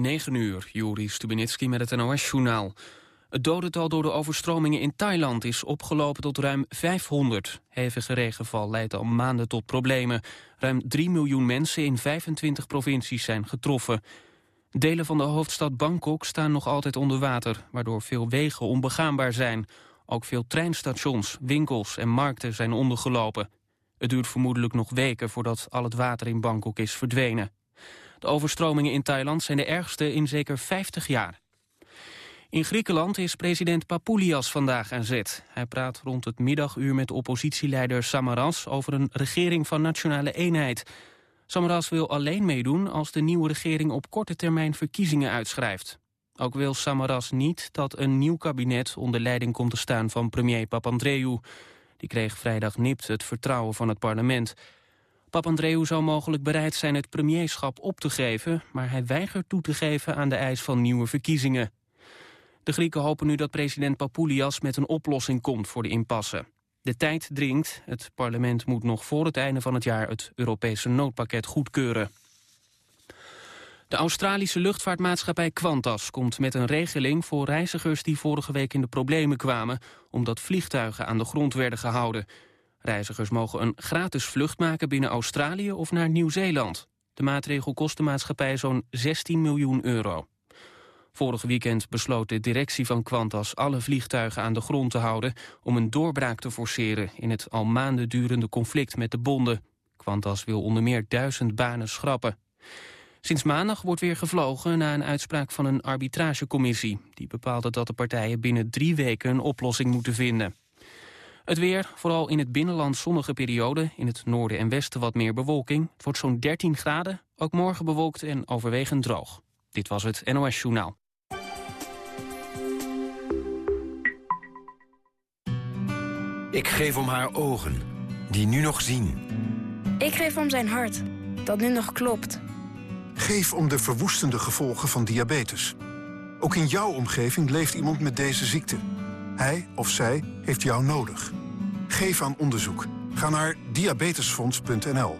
9 uur, Juri Stubenitski met het NOS-journaal. Het dodental door de overstromingen in Thailand is opgelopen tot ruim 500. Hevige regenval leidt al maanden tot problemen. Ruim 3 miljoen mensen in 25 provincies zijn getroffen. Delen van de hoofdstad Bangkok staan nog altijd onder water... waardoor veel wegen onbegaanbaar zijn. Ook veel treinstations, winkels en markten zijn ondergelopen. Het duurt vermoedelijk nog weken voordat al het water in Bangkok is verdwenen. De overstromingen in Thailand zijn de ergste in zeker 50 jaar. In Griekenland is president Papoulias vandaag aan zet. Hij praat rond het middaguur met oppositieleider Samaras... over een regering van nationale eenheid. Samaras wil alleen meedoen als de nieuwe regering... op korte termijn verkiezingen uitschrijft. Ook wil Samaras niet dat een nieuw kabinet onder leiding komt te staan van premier Papandreou. Die kreeg vrijdag nipt het vertrouwen van het parlement. Papandreou zou mogelijk bereid zijn het premierschap op te geven... maar hij weigert toe te geven aan de eis van nieuwe verkiezingen. De Grieken hopen nu dat president Papoulias met een oplossing komt voor de impasse. De tijd dringt. Het parlement moet nog voor het einde van het jaar het Europese noodpakket goedkeuren. De Australische luchtvaartmaatschappij Qantas komt met een regeling voor reizigers die vorige week in de problemen kwamen omdat vliegtuigen aan de grond werden gehouden. Reizigers mogen een gratis vlucht maken binnen Australië of naar Nieuw-Zeeland. De maatregel kost de maatschappij zo'n 16 miljoen euro. Vorige weekend besloot de directie van Qantas alle vliegtuigen aan de grond te houden om een doorbraak te forceren in het al maanden durende conflict met de bonden. Qantas wil onder meer duizend banen schrappen. Sinds maandag wordt weer gevlogen na een uitspraak van een arbitragecommissie. Die bepaalde dat de partijen binnen drie weken een oplossing moeten vinden. Het weer, vooral in het binnenland zonnige periode. In het noorden en westen wat meer bewolking. Het wordt zo'n 13 graden, ook morgen bewolkt en overwegend droog. Dit was het NOS Journaal. Ik geef om haar ogen, die nu nog zien. Ik geef om zijn hart, dat nu nog klopt. Geef om de verwoestende gevolgen van diabetes. Ook in jouw omgeving leeft iemand met deze ziekte. Hij of zij heeft jou nodig. Geef aan onderzoek. Ga naar diabetesfonds.nl.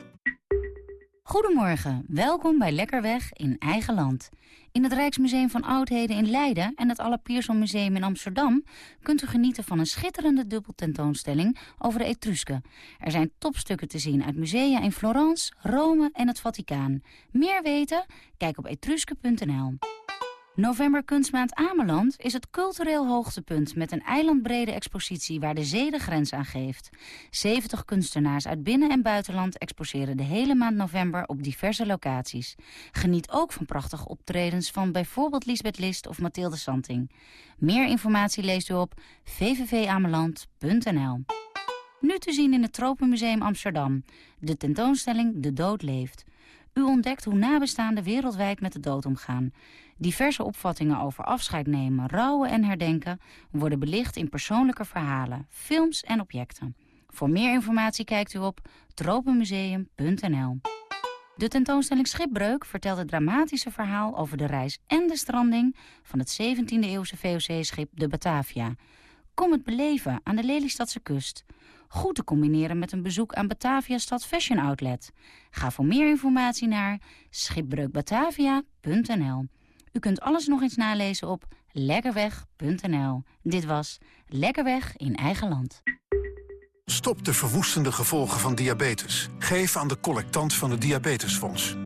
Goedemorgen, welkom bij Lekkerweg in eigen land. In het Rijksmuseum van Oudheden in Leiden en het Alle Museum in Amsterdam... kunt u genieten van een schitterende dubbeltentoonstelling over de Etrusken. Er zijn topstukken te zien uit musea in Florence, Rome en het Vaticaan. Meer weten? Kijk op etruske.nl. November Kunstmaand Ameland is het cultureel hoogtepunt... met een eilandbrede expositie waar de zee de grens aan geeft. 70 kunstenaars uit binnen- en buitenland exposeren de hele maand november... op diverse locaties. Geniet ook van prachtige optredens van bijvoorbeeld Lisbeth List of Mathilde Santing. Meer informatie leest u op www.ameland.nl. Nu te zien in het Tropenmuseum Amsterdam. De tentoonstelling De Dood Leeft... U ontdekt hoe nabestaanden wereldwijd met de dood omgaan. Diverse opvattingen over afscheid nemen, rouwen en herdenken... worden belicht in persoonlijke verhalen, films en objecten. Voor meer informatie kijkt u op tropenmuseum.nl. De tentoonstelling Schipbreuk vertelt het dramatische verhaal... over de reis en de stranding van het 17e-eeuwse VOC-schip de Batavia... Kom het beleven aan de Lelystadse kust. Goed te combineren met een bezoek aan Batavia Stad Fashion Outlet. Ga voor meer informatie naar schipbreukbatavia.nl. U kunt alles nog eens nalezen op lekkerweg.nl. Dit was Lekkerweg in eigen land. Stop de verwoestende gevolgen van diabetes. Geef aan de collectant van het Diabetesfonds.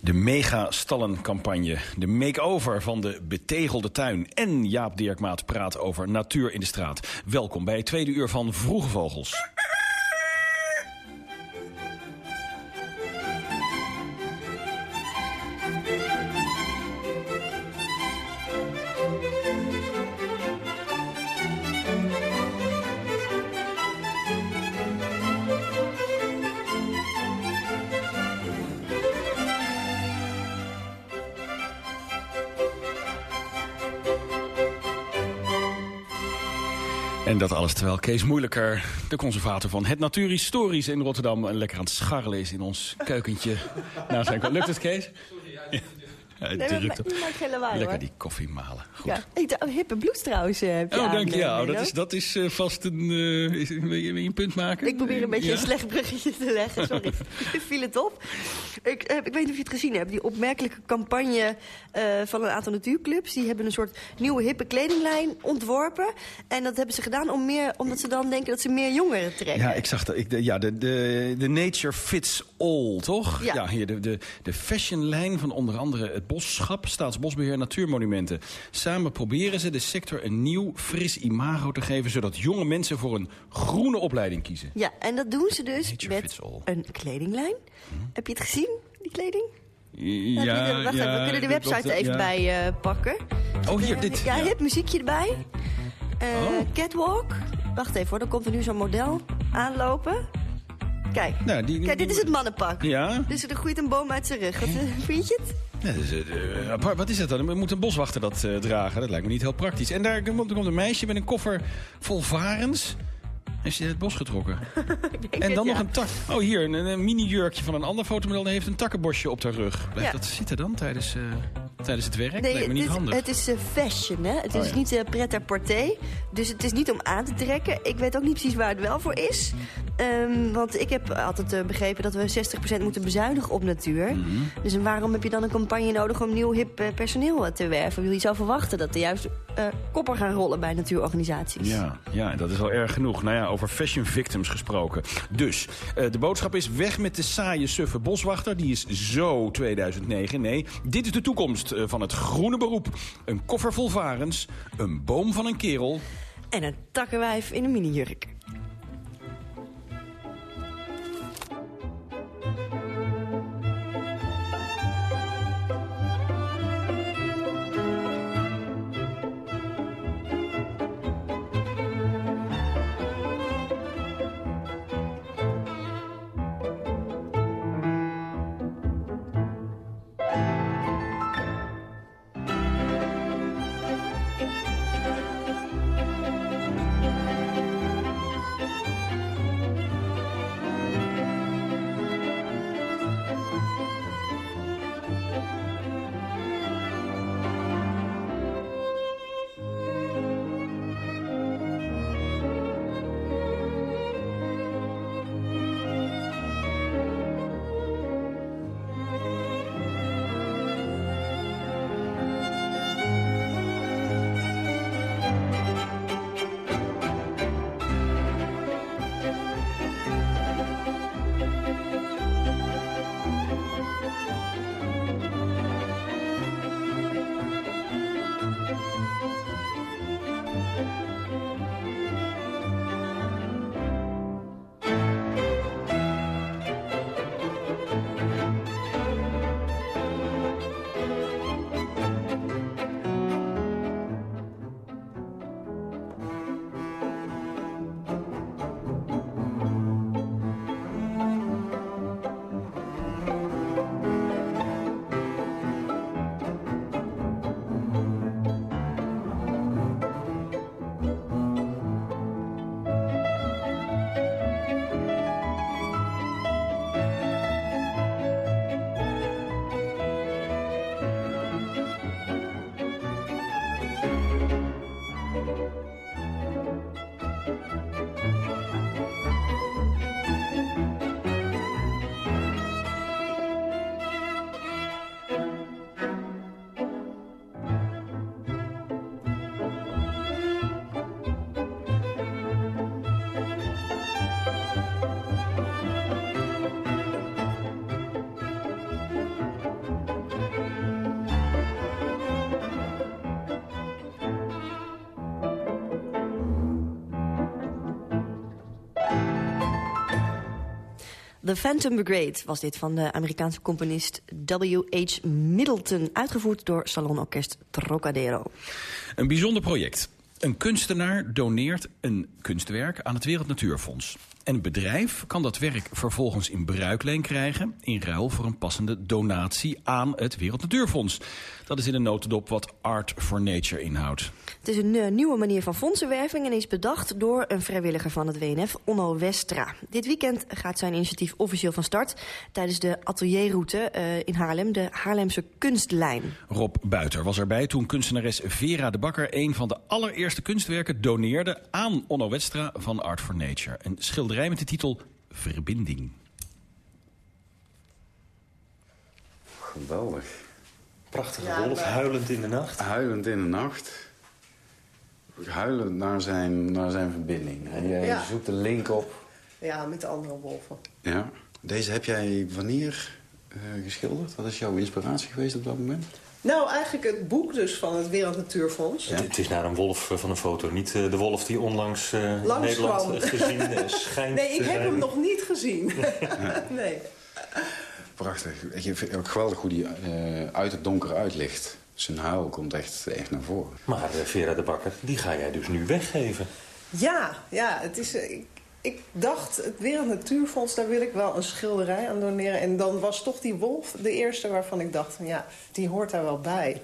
De mega-stallencampagne, de make-over van de betegelde tuin... en Jaap Dirkmaat praat over natuur in de straat. Welkom bij het tweede uur van Vroege Vogels. En dat alles terwijl Kees Moeilijker, de conservator van het Natuurhistorisch in Rotterdam... lekker aan het scharrelen is in ons keukentje. nou, zijn Lukt het, Kees? Ja, Nee, maar- drukt op. je maakt geen lawaai, Lekker hoor. die koffie malen. Goed. Ja. Hey, de- hippe blouse trouwens. eh, heb je Oh, aan, dank je. eh, oh, dat is, dat is eh, vast een... eh, is, wil, je, wil je een punt maken? Ik probeer een beetje Ja? een slecht bruggetje te leggen. Sorry, viel het op. Ik, ik weet niet of je het gezien hebt. Die opmerkelijke campagne eh, van een aantal natuurclubs. Die hebben een soort nieuwe hippe kledinglijn ontworpen. En dat hebben ze gedaan om meer, omdat ze dan denken dat ze meer jongeren trekken. Ja, ik zag dat. Ik, de, ja, de, de, de nature fits all, toch? Ja. hier, de, de, de fashionlijn van onder andere het Bosschap, Staatsbosbeheer, Natuurmonumenten. Samen proberen ze de sector een nieuw, fris imago te geven... zodat jonge mensen voor een groene opleiding kiezen. Ja, en dat doen ze dus Nature met een kledinglijn. Heb je het gezien, die kleding? Ja, wacht even, we kunnen de website dat- er even ja. bij eh, pakken. Oh, hier, Eh, dit. Ja, ja. hip muziekje erbij. Eh, Oh. Catwalk. Wacht even hoor, dan komt er nu zo'n model aanlopen. Kijk, Nou, die- kijk dit is het mannenpak. Ja? Dus er groeit een boom uit zijn rug. Wat, vind je het? Eh, apart. wat is dat dan? Moet een boswachter dat eh, dragen? Dat lijkt me niet heel praktisch. En daar komt een meisje met een koffer vol varens. Heeft ze het bos getrokken. En het, dan ja. nog een tak. Oh, hier, een, een mini-jurkje van een ander fotomodel. Die heeft een takkenbosje op haar rug. Blijft Ja. dat zitten dan tijdens, eh, tijdens het werk? Nee, lijkt me het niet is, handig. het is eh, fashion, hè? Het Oh, is ja. niet uh, pret-à-porter. Dus het is niet om aan te trekken. Ik weet ook niet precies waar het wel voor is. Ehm, want ik heb altijd begrepen dat we 60% moeten bezuinigen op natuur. Mhm. Dus en waarom heb je dan een campagne nodig om nieuw hip personeel te werven? Je zou verwachten dat er juist koppen gaan rollen bij natuurorganisaties. Ja, ja, dat is wel erg genoeg. Nou ja, over fashion victims gesproken. Dus, eh, de boodschap is weg met de saaie, suffe boswachter. Die is zo 2009. Nee, dit is de toekomst eh, van het groene beroep. Een koffer vol varens, een boom van een kerel... En een takkenwijf in een minijurk. The Phantom Brigade was dit van de Amerikaanse componist W.H. Middleton... uitgevoerd door Salonorkest Trocadero. Een bijzonder project. Een kunstenaar doneert een kunstwerk aan het Wereld Natuurfonds. En het bedrijf kan dat werk vervolgens in bruikleen krijgen... in ruil voor een passende donatie aan het Wereld Natuurfonds. Dat is in een notendop wat Art for Nature inhoudt. Het is een uh, nieuwe manier van fondsenwerving en is bedacht door een vrijwilliger van het WNF, Onno Westra. Dit weekend gaat zijn initiatief officieel van start tijdens de atelierroute uh, in Haarlem, de Haarlemse Kunstlijn. Rob Buiter was erbij toen kunstenares Vera de Bakker een van de allereerste kunstwerken doneerde aan Onno Westra van Art for Nature. Een schilderij met de titel Verbinding. Geweldig. Prachtige ja, wolf, huilend in de nacht. Huilend in de nacht. Huilend naar zijn, naar zijn verbinding. En jij ja. zoekt de link op. Ja, met de andere wolven. Ja. Deze heb jij wanneer uh, geschilderd? Wat is jouw inspiratie geweest op dat moment? Nou, eigenlijk het boek dus van het Wereld Natuurfonds. Ja. Het is naar een wolf van een foto. Niet uh, de wolf die onlangs uh, Nederland kwam. gezien schijnt Nee, ik te heb zijn. hem nog niet gezien. nee. Prachtig. Ik vind ook geweldig hoe hij uh, uit het donker uitlicht. Zijn huil komt echt, echt naar voren. Maar Vera de Bakker, die ga jij dus nu weggeven. Ja, ja het is, ik, ik dacht, het Wereld Natuurfonds, daar wil ik wel een schilderij aan doneren. En dan was toch die wolf de eerste waarvan ik dacht, ja, die hoort daar wel bij.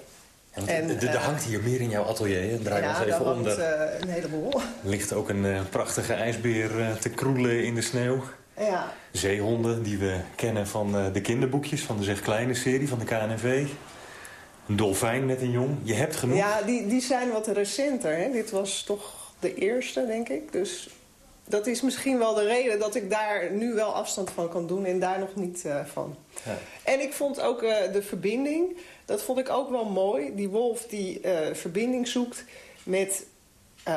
Ja, en, er uh, hangt hier meer in jouw atelier, hè? draai ja, ons even daar onder. Uh, een heleboel. Er ligt ook een uh, prachtige ijsbeer uh, te kroelen in de sneeuw. Ja. Zeehonden die we kennen van de kinderboekjes, van de Zeg Kleine serie van de KNV. Een dolfijn met een jong. Je hebt genoeg. Ja, die, die zijn wat recenter. Hè? Dit was toch de eerste, denk ik. Dus dat is misschien wel de reden dat ik daar nu wel afstand van kan doen en daar nog niet uh, van. Ja. En ik vond ook uh, de verbinding, dat vond ik ook wel mooi. Die wolf die uh, verbinding zoekt met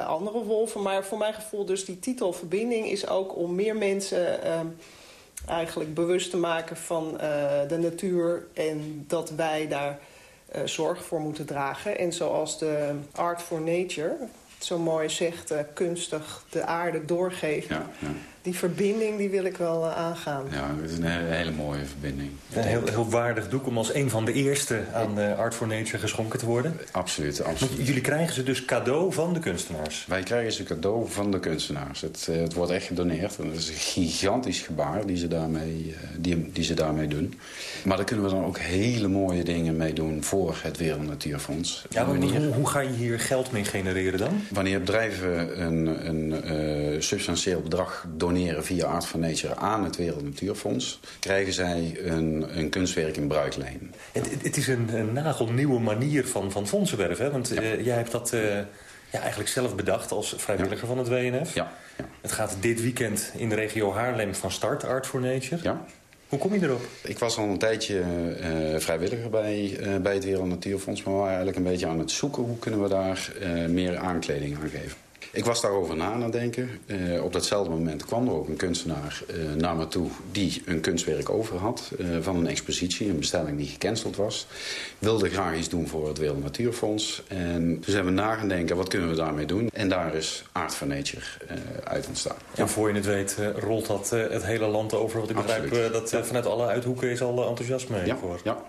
andere wolven. Maar voor mijn gevoel dus die titel verbinding is ook om meer mensen eigenlijk bewust te maken van de natuur. En dat wij daar zorg voor moeten dragen. En zoals de Art for Nature zo mooi zegt, uh, kunstig de aarde doorgeven. Ja, ja. Die verbinding die wil ik wel uh, aangaan. Ja, het is een hele, hele mooie verbinding. Een heel, heel waardig doek om als een van de eerste aan uh, Art for Nature geschonken te worden. Absoluut, absoluut. Want jullie krijgen ze dus cadeau van de kunstenaars? Wij krijgen ze cadeau van de kunstenaars. Het, het wordt echt gedoneerd. Het is een gigantisch gebaar die ze, daarmee, die, die ze daarmee doen. Maar daar kunnen we dan ook hele mooie dingen mee doen voor het Wereld Natuurfonds. Ja, maar hoe, hoe ga je hier geld mee genereren dan? Wanneer bedrijven een, een uh, substantieel bedrag doneren via Art for Nature aan het Wereld Natuurfonds, krijgen zij een, een kunstwerk in bruikleen. Het, het is een, een, nagelnieuwe manier van, van fondsenwerven, hè? want ja. uh, jij hebt dat uh, ja, eigenlijk zelf bedacht als vrijwilliger ja. van het WNF. Ja. ja. Het gaat dit weekend in de regio Haarlem van start, Art for Nature. Ja. Hoe kom je erop? Ik was al een tijdje uh, vrijwilliger bij, uh, bij het Wereld Natuurfonds... maar we waren eigenlijk een beetje aan het zoeken... hoe kunnen we daar uh, meer aankleding aan geven. Ik was daarover na aan het denken. Uh, op datzelfde moment kwam er ook een kunstenaar uh, naar me toe... die een kunstwerk over had uh, van een expositie. Een bestelling die gecanceld was. Wilde graag iets doen voor het Wereld Natuurfonds. En toen zijn we na gaan denken, wat kunnen we daarmee doen? En daar is Art for Nature uit ontstaan. En voor je het weet rolt dat het hele land over. Want ik begrijp dat vanuit alle uithoeken is al enthousiasme ja. voor. Ja,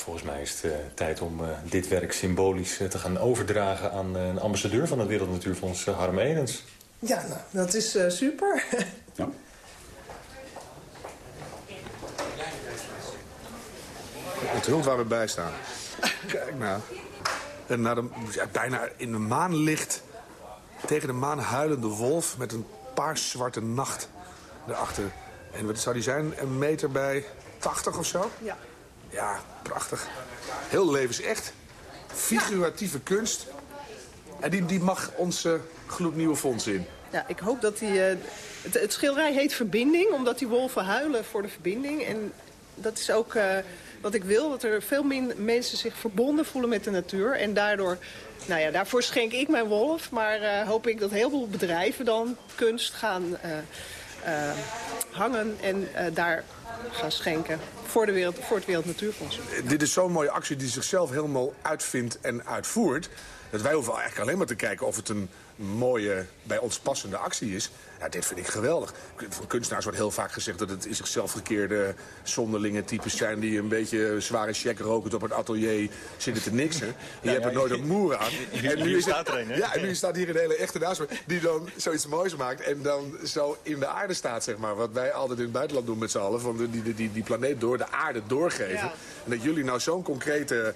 Volgens mij is het uh, tijd om uh, dit werk symbolisch uh, te gaan overdragen aan een ambassadeur van het Wereld Natuurfonds, Harm Edens. Ja, nou, dat is super. ja. Het hult waar we bij staan. Kijk nou. En naar de, ja, bijna in de maanlicht tegen de maan huilende wolf met een paarzwarte nacht erachter. En wat zou die zijn? Een meter bij 80 of zo? Ja. Ja, prachtig. Heel levensecht. Figuratieve kunst. En die, die mag onze gloednieuwe fonds in. Ja, ik hoop dat die... Uh, het, schilderij heet Verbinding, omdat die wolven huilen voor de verbinding. En dat is ook uh, wat ik wil, dat er veel meer mensen zich verbonden voelen met de natuur. En daardoor, nou ja, daarvoor schenk ik mijn wolf. Maar uh, hoop ik dat heel veel bedrijven dan kunst gaan hangen en daar gaan schenken voor, de wereld, voor het Wereld Natuurfonds. Dit is zo'n mooie actie die zichzelf helemaal uitvindt en uitvoert. Dat wij hoeven eigenlijk alleen maar te kijken of het een mooie, bij ons passende actie is. Ja, dit vind ik geweldig. Van kunstenaars wordt heel vaak gezegd dat het in zichzelf gekeerde zonderlinge types zijn... die een beetje zware check rokend op het atelier zitten te niksen. Die hebben nooit een moer aan. En nu staat er een, hè? Ja, en nu staat hier een hele echte naast me... die dan zoiets moois maakt en dan zo in de aarde staat, zeg maar. Wat wij altijd in het buitenland doen met z'n allen. Van die, die, die, die planeet door de aarde doorgeven. Ja. En dat jullie nou zo'n concrete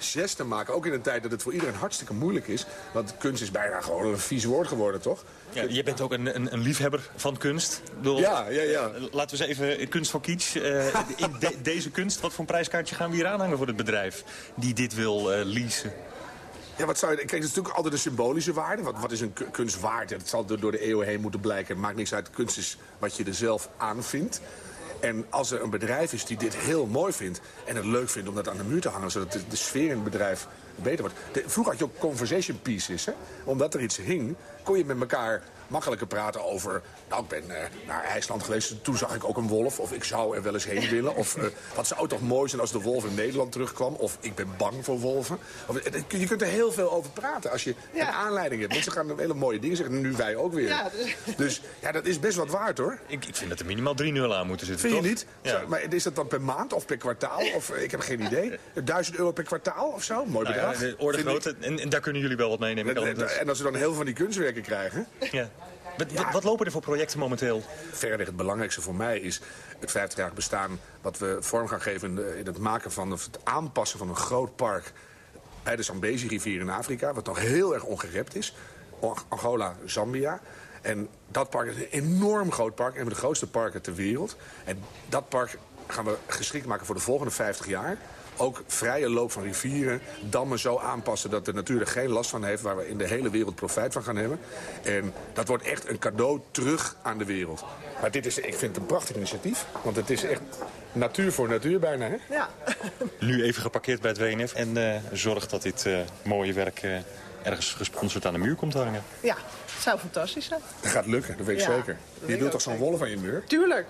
gesten maken. Ook in een tijd dat het voor iedereen hartstikke moeilijk is. Want kunst is bijna gewoon een vies woord geworden, toch? Ja, je bent ook een, een, een liefhebber van kunst. Bedoel, Ja, ja, ja. Laten we eens even kunst voor kitsch. eh, in de- deze kunst, wat voor een prijskaartje gaan we hier aanhangen voor het bedrijf die dit wil eh, leasen? Ja, wat zou je, kijk, het is natuurlijk altijd een symbolische waarde. Wat, wat is een ku- kunst waard? Dat zal door, door de eeuwen heen moeten blijken. Het maakt niks uit. Kunst is wat je er zelf aan vindt. En als er een bedrijf is die dit heel mooi vindt... en het leuk vindt om dat aan de muur te hangen... zodat de, sfeer in het bedrijf beter wordt. De- vroeger had je ook conversation pieces. Hè? Omdat er iets hing, kon je met elkaar makkelijker praten over... nou, ik ben eh, naar IJsland geweest, toen zag ik ook een wolf. Of ik zou er wel eens heen willen. Of eh, wat zou toch mooi zijn als de wolf in Nederland terugkwam. Of ik ben bang voor wolven. Of, eh, je kunt er heel veel over praten als je Ja. een aanleiding hebt. Mensen gaan hele mooie dingen zeggen, nu wij ook weer. Ja, dus- Dus ja, dat is best wat waard hoor. Ik, ik vind dat er minimaal 3 nul aan moeten zitten, Vind je toch? niet? Ja. Zo, maar is dat dan per maand of per kwartaal? Of ik heb geen idee. 1000 euro per kwartaal of zo? Mooi Nou ja, bedrag. de orde. En, en daar kunnen jullie wel wat mee nemen. En, en- en als we dan heel veel van die kunstwerken krijgen... Ja. Wat, wat, lopen er voor projecten momenteel? Verreweg het belangrijkste voor mij is het 50-jarig bestaan... wat we vorm gaan geven in, het maken van... of het aanpassen van een groot park bij de Zambezi-rivier in Afrika... wat nog heel erg ongerept is. Angola, Zambia. En dat park is een enorm groot park. Een van de grootste parken ter wereld. En dat park gaan we geschikt maken voor de volgende 50 jaar. Ook vrije loop van rivieren, dammen zo aanpassen dat de natuur er geen last van heeft... waar we in de hele wereld profijt van gaan hebben. En dat wordt echt een cadeau terug aan de wereld. Maar dit is, ik vind het een prachtig initiatief. Want het is echt natuur voor natuur bijna, hè? Ja. Nu even geparkeerd bij het WNF en eh, zorg dat dit eh, mooie werk eh, ergens gesponsord aan de muur komt hangen. ja, het zou fantastisch zijn. Dat gaat lukken, dat weet ik Ja, zeker. Je doet toch zo'n wolf aan je muur? Tuurlijk.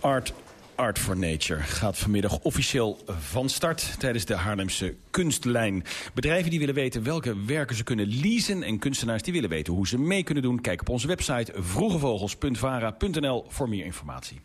Art, Art for Nature gaat vanmiddag officieel van start tijdens de Haarlemse kunstlijn. Bedrijven die willen weten welke werken ze kunnen leasen en kunstenaars die willen weten hoe ze mee kunnen doen. Kijk op onze website vroegevogels.vara.nl voor meer informatie.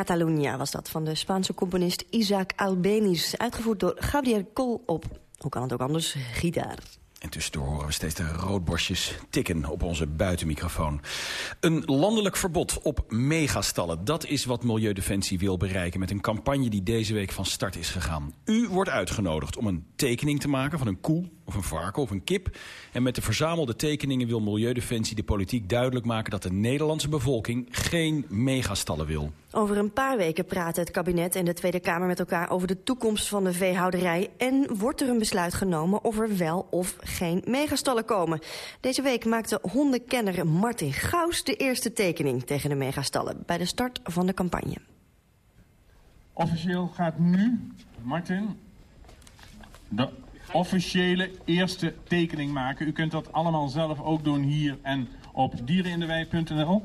Catalunya was dat, van de Spaanse componist Isaac Albeniz. Uitgevoerd door Gabriel Col op, hoe kan het ook anders, gitaar. En tussendoor horen we steeds de roodborstjes tikken op onze buitenmicrofoon. Een landelijk verbod op megastallen. Dat is wat Milieudefensie wil bereiken met een campagne die deze week van start is gegaan. U wordt uitgenodigd om een tekening te maken van een koe of een varken of een kip. En met de verzamelde tekeningen wil Milieudefensie de politiek duidelijk maken dat de Nederlandse bevolking geen megastallen wil. Over een paar weken praten het kabinet en de Tweede Kamer met elkaar over de toekomst van de veehouderij. En wordt er een besluit genomen of er wel of geen megastallen komen. Deze week maakte hondenkenner Martin Gaus de eerste tekening tegen de megastallen bij de start van de campagne. Officieel gaat nu, Martin, de officiële eerste tekening maken. U kunt dat allemaal zelf ook doen hier en op dierenindewij.nl.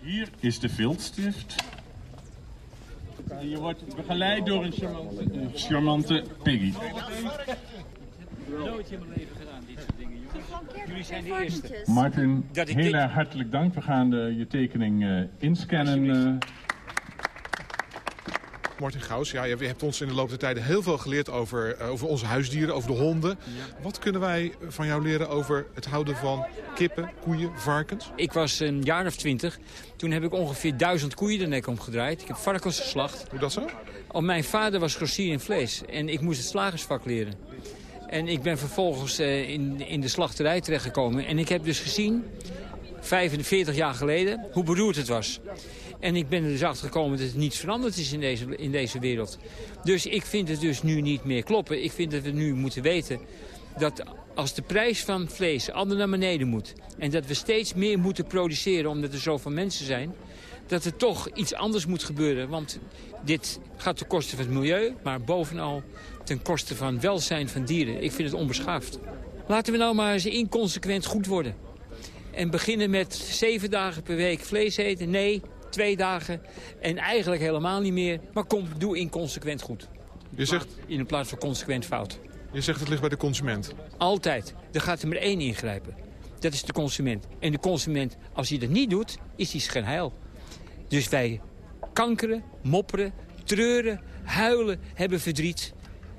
Hier is de viltstift. Je wordt begeleid door een charmante, een charmante Piggy. Nooit in mijn leven gedaan, dit soort dingen. Jullie zijn de eerste. Martin, heel erg hartelijk dank. We gaan de, je tekening eh, inscannen. eh. Martin Gauws, ja, je hebt ons in de loop der tijden heel veel geleerd over, eh, over onze huisdieren, over de honden. Wat kunnen wij van jou leren over het houden van kippen, koeien, varkens? Ik was een jaar of twintig. Toen heb ik ongeveer duizend koeien de nek omgedraaid. Ik heb varkens geslacht. Hoe dat zo? Oh, mijn vader was grossier in vlees. En ik moest het slagersvak leren. En ik ben vervolgens eh, in, in de slachterij terechtgekomen. En ik heb dus gezien, 45 jaar geleden, hoe beroerd het was. En ik ben er dus achter gekomen dat het niets veranderd is in deze, in deze wereld. Dus ik vind het dus nu niet meer kloppen. Ik vind dat we nu moeten weten dat als de prijs van vlees altijd naar beneden moet... en dat we steeds meer moeten produceren omdat er zoveel mensen zijn... dat er toch iets anders moet gebeuren. Want dit gaat ten koste van het milieu, maar bovenal ten koste van welzijn van dieren. Ik vind het onbeschaafd. Laten we nou maar eens inconsequent goed worden. En beginnen met zeven dagen per week vlees eten. Nee, twee dagen. En eigenlijk helemaal niet meer. Maar kom, doe inconsequent goed. Je zegt, In plaats van consequent fout. je zegt het ligt bij de consument. Altijd. Er gaat er maar één ingrijpen. Dat is de consument. En de consument, als hij dat niet doet, is hij geen heil. Dus wij kankeren, mopperen, treuren, huilen, hebben verdriet.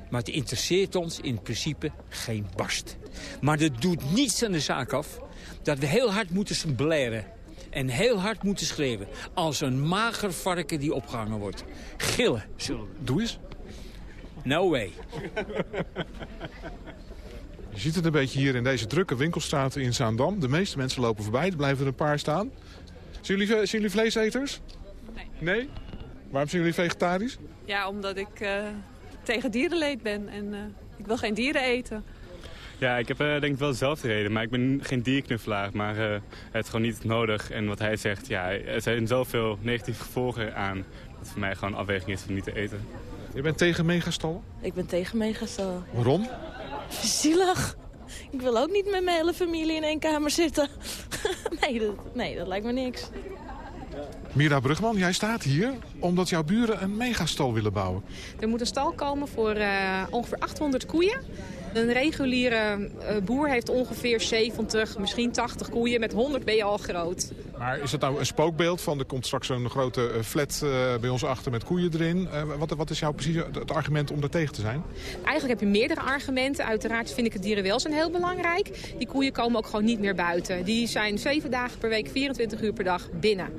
Maar het interesseert ons in principe geen barst. Maar dat doet niets aan de zaak af dat we heel hard moeten blaren. En heel hard moeten schreeuwen. Als een mager varken die opgehangen wordt. Gillen. zullen we. Doe eens. No way. Je ziet het een beetje hier in deze drukke winkelstraat in Zaandam. De meeste mensen lopen voorbij, er blijven er een paar staan. Zijn jullie, zijn jullie vleeseters? Nee. Nee? Waarom zijn jullie vegetarisch? Ja, omdat ik eh, tegen dierenleed ben en eh, ik wil geen dieren eten. Ja, ik heb eh, denk ik wel dezelfde reden. Maar ik ben geen dierknuffelaar. Maar eh, het is gewoon niet nodig. En wat hij zegt, ja, er zijn zoveel negatieve gevolgen aan. Dat het voor mij gewoon afweging is om niet te eten. Je bent tegen megastallen? Ik ben tegen megastal. Waarom? Zielig. Ik wil ook niet met mijn hele familie in één kamer zitten. nee, dat, nee, dat lijkt me niks. Mira Brugman, jij staat hier omdat jouw buren een megastal willen bouwen. Er moet een stal komen voor eh, ongeveer 800 koeien. Een reguliere eh, boer heeft ongeveer 70, misschien 80 koeien. Met 100 ben je al groot. Maar is dat nou een spookbeeld van er komt straks zo'n grote eh, flat eh, bij ons achter met koeien erin? Wat, wat is jouw precies het argument om daar tegen te zijn? Eigenlijk heb je meerdere argumenten. Uiteraard vind ik het dierenwelzijn heel belangrijk. Die koeien komen ook gewoon niet meer buiten. Die zijn 7 dagen per week, 24 uur per dag binnen.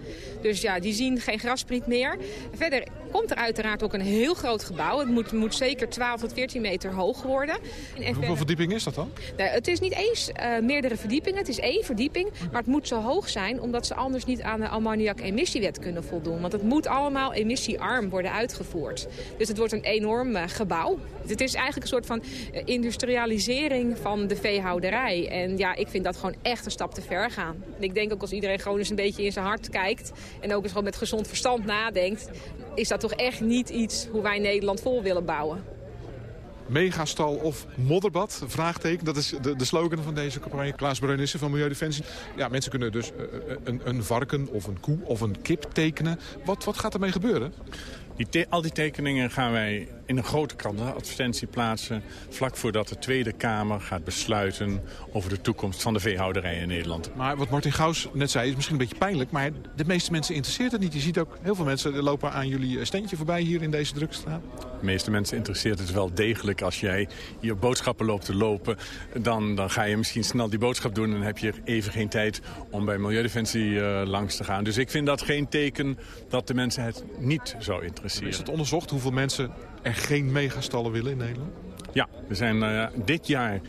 Dus ja, die zien geen graspriet meer. Verder komt er uiteraard ook een heel groot gebouw. Het moet, moet zeker 12 tot 14 meter hoog worden. En Hoeveel verder- verdieping is dat dan? Nou, het is niet eens eh, meerdere verdiepingen, het is één verdieping. Maar het moet zo hoog zijn, omdat ze anders niet aan de ammoniak-emissiewet kunnen voldoen. Want het moet allemaal emissiearm worden uitgevoerd. Dus het wordt een enorm eh, gebouw. Het is eigenlijk een soort van eh, industrialisering van de veehouderij. En ja, ik vind dat gewoon echt een stap te ver gaan. Ik denk ook als iedereen gewoon eens een beetje in zijn hart kijkt... en ook eens gewoon met gezond verstand nadenkt... is dat toch echt niet iets hoe wij Nederland vol willen bouwen. Megastal of modderbad? Vraagteken. Dat is de, de slogan van deze campagne. Klaas Breunissen van Milieudefensie. Ja, mensen kunnen dus eh, eh, een, een varken of een koe of een kip tekenen. Wat, wat gaat ermee gebeuren? Die al die tekeningen gaan wij in een grote krant een advertentie plaatsen... vlak voordat de Tweede Kamer gaat besluiten over de toekomst van de veehouderij in Nederland. Maar wat Martin Gaus net zei is misschien een beetje pijnlijk... maar de meeste mensen interesseert het niet. Je ziet ook heel veel mensen lopen aan jullie steentje voorbij hier in deze drukstraat. De meeste mensen interesseert het wel degelijk. Als jij hier boodschappen loopt te lopen... dan, dan ga je misschien snel die boodschap doen... en heb je even geen tijd om bij Milieudefensie uh, langs te gaan. Dus ik vind dat geen teken dat de mensen het niet zou interesseren. Is het onderzocht hoeveel mensen er geen megastallen willen in Nederland? Ja, we zijn uh, dit jaar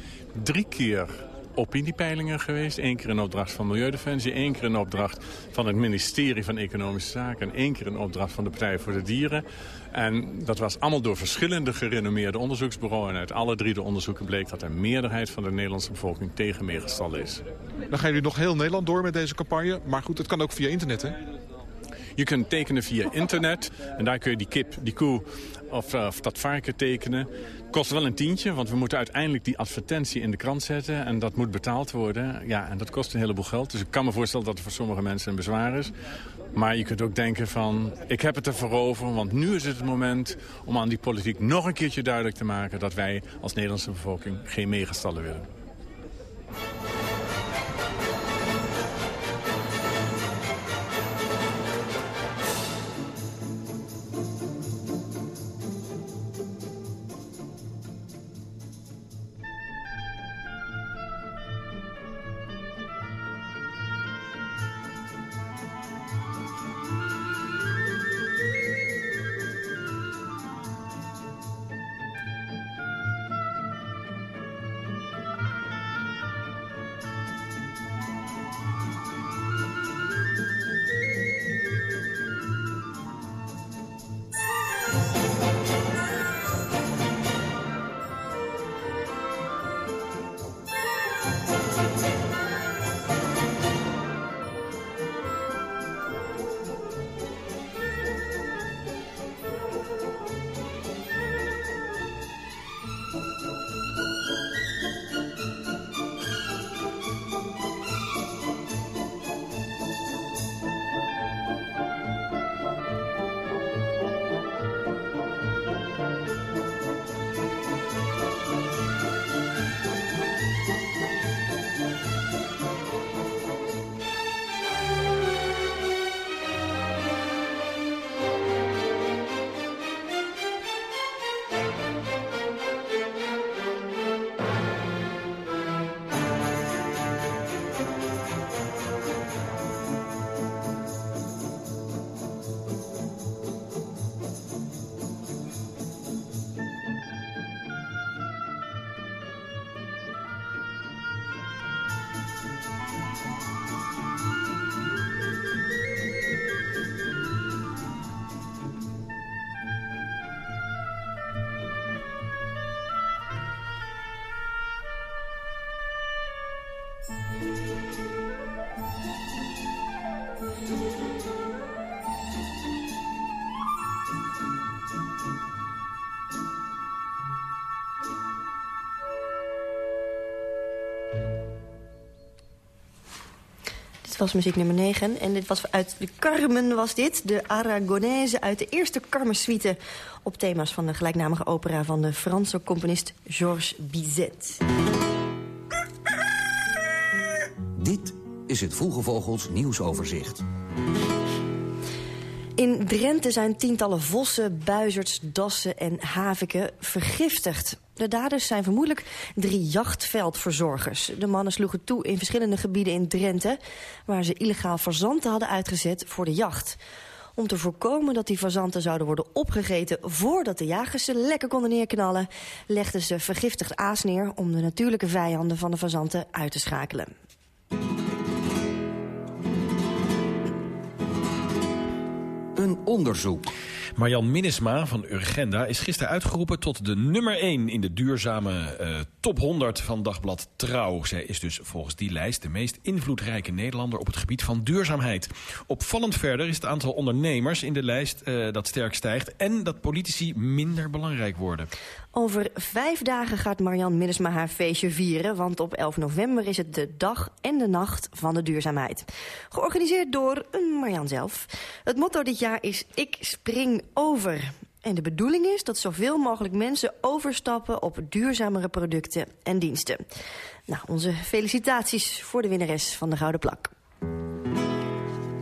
drie keer opiniepeilingen geweest. Eén keer in opdracht van Milieudefensie, één keer in opdracht van het ministerie van Economische Zaken... en één keer in opdracht van de Partij voor de Dieren. En dat was allemaal door verschillende gerenommeerde onderzoeksbureaus. En uit alle drie de onderzoeken bleek dat de meerderheid van de Nederlandse bevolking tegen meegestallen is. Dan gaan jullie nog heel Nederland door met deze campagne. Maar goed, het kan ook via internet, hè? Je kunt tekenen via internet. En daar kun je die kip, die koe of, uh, of dat varken tekenen. Kost wel een tientje, want we moeten uiteindelijk die advertentie in de krant zetten. En dat moet betaald worden. Ja, en dat kost een heleboel geld. Dus ik kan me voorstellen dat het voor sommige mensen een bezwaar is. Maar je kunt ook denken van, ik heb het ervoor over... want nu is het het moment om aan die politiek nog een keertje duidelijk te maken... dat wij als Nederlandse bevolking geen megastallen willen. Was muziek nummer 9. En dit was uit de Carmen was dit. De Aragonaise uit de eerste Carmen-suite... op thema's van de gelijknamige opera van de Franse componist Georges Bizet. Dit is het Vroege Vogels nieuwsoverzicht. In Drenthe zijn tientallen vossen, buizerds, dassen en haviken vergiftigd. De daders zijn vermoedelijk drie jachtveldverzorgers. De mannen sloegen toe in verschillende gebieden in Drenthe... waar ze illegaal fazanten hadden uitgezet voor de jacht. Om te voorkomen dat die fazanten zouden worden opgegeten... voordat de jagers ze lekker konden neerknallen... legden ze vergiftigd aas neer om de natuurlijke vijanden van de fazanten uit te schakelen. Een onderzoek. Marjan Minnesma van Urgenda is gisteren uitgeroepen tot de nummer 1 in de duurzame uh, top 100 van Dagblad Trouw. Zij is dus volgens die lijst de meest invloedrijke Nederlander op het gebied van duurzaamheid. Opvallend verder is het aantal ondernemers in de lijst uh, dat sterk stijgt en dat politici minder belangrijk worden. Over vijf dagen gaat Marjan Minnesma haar feestje vieren... want op 11 november is het de dag en de nacht van de duurzaamheid. Georganiseerd door een Marjan zelf. Het motto dit jaar is Ik spring over. En de bedoeling is dat zoveel mogelijk mensen overstappen op duurzamere producten en diensten. Nou, onze felicitaties voor de winnares van de Gouden Plak.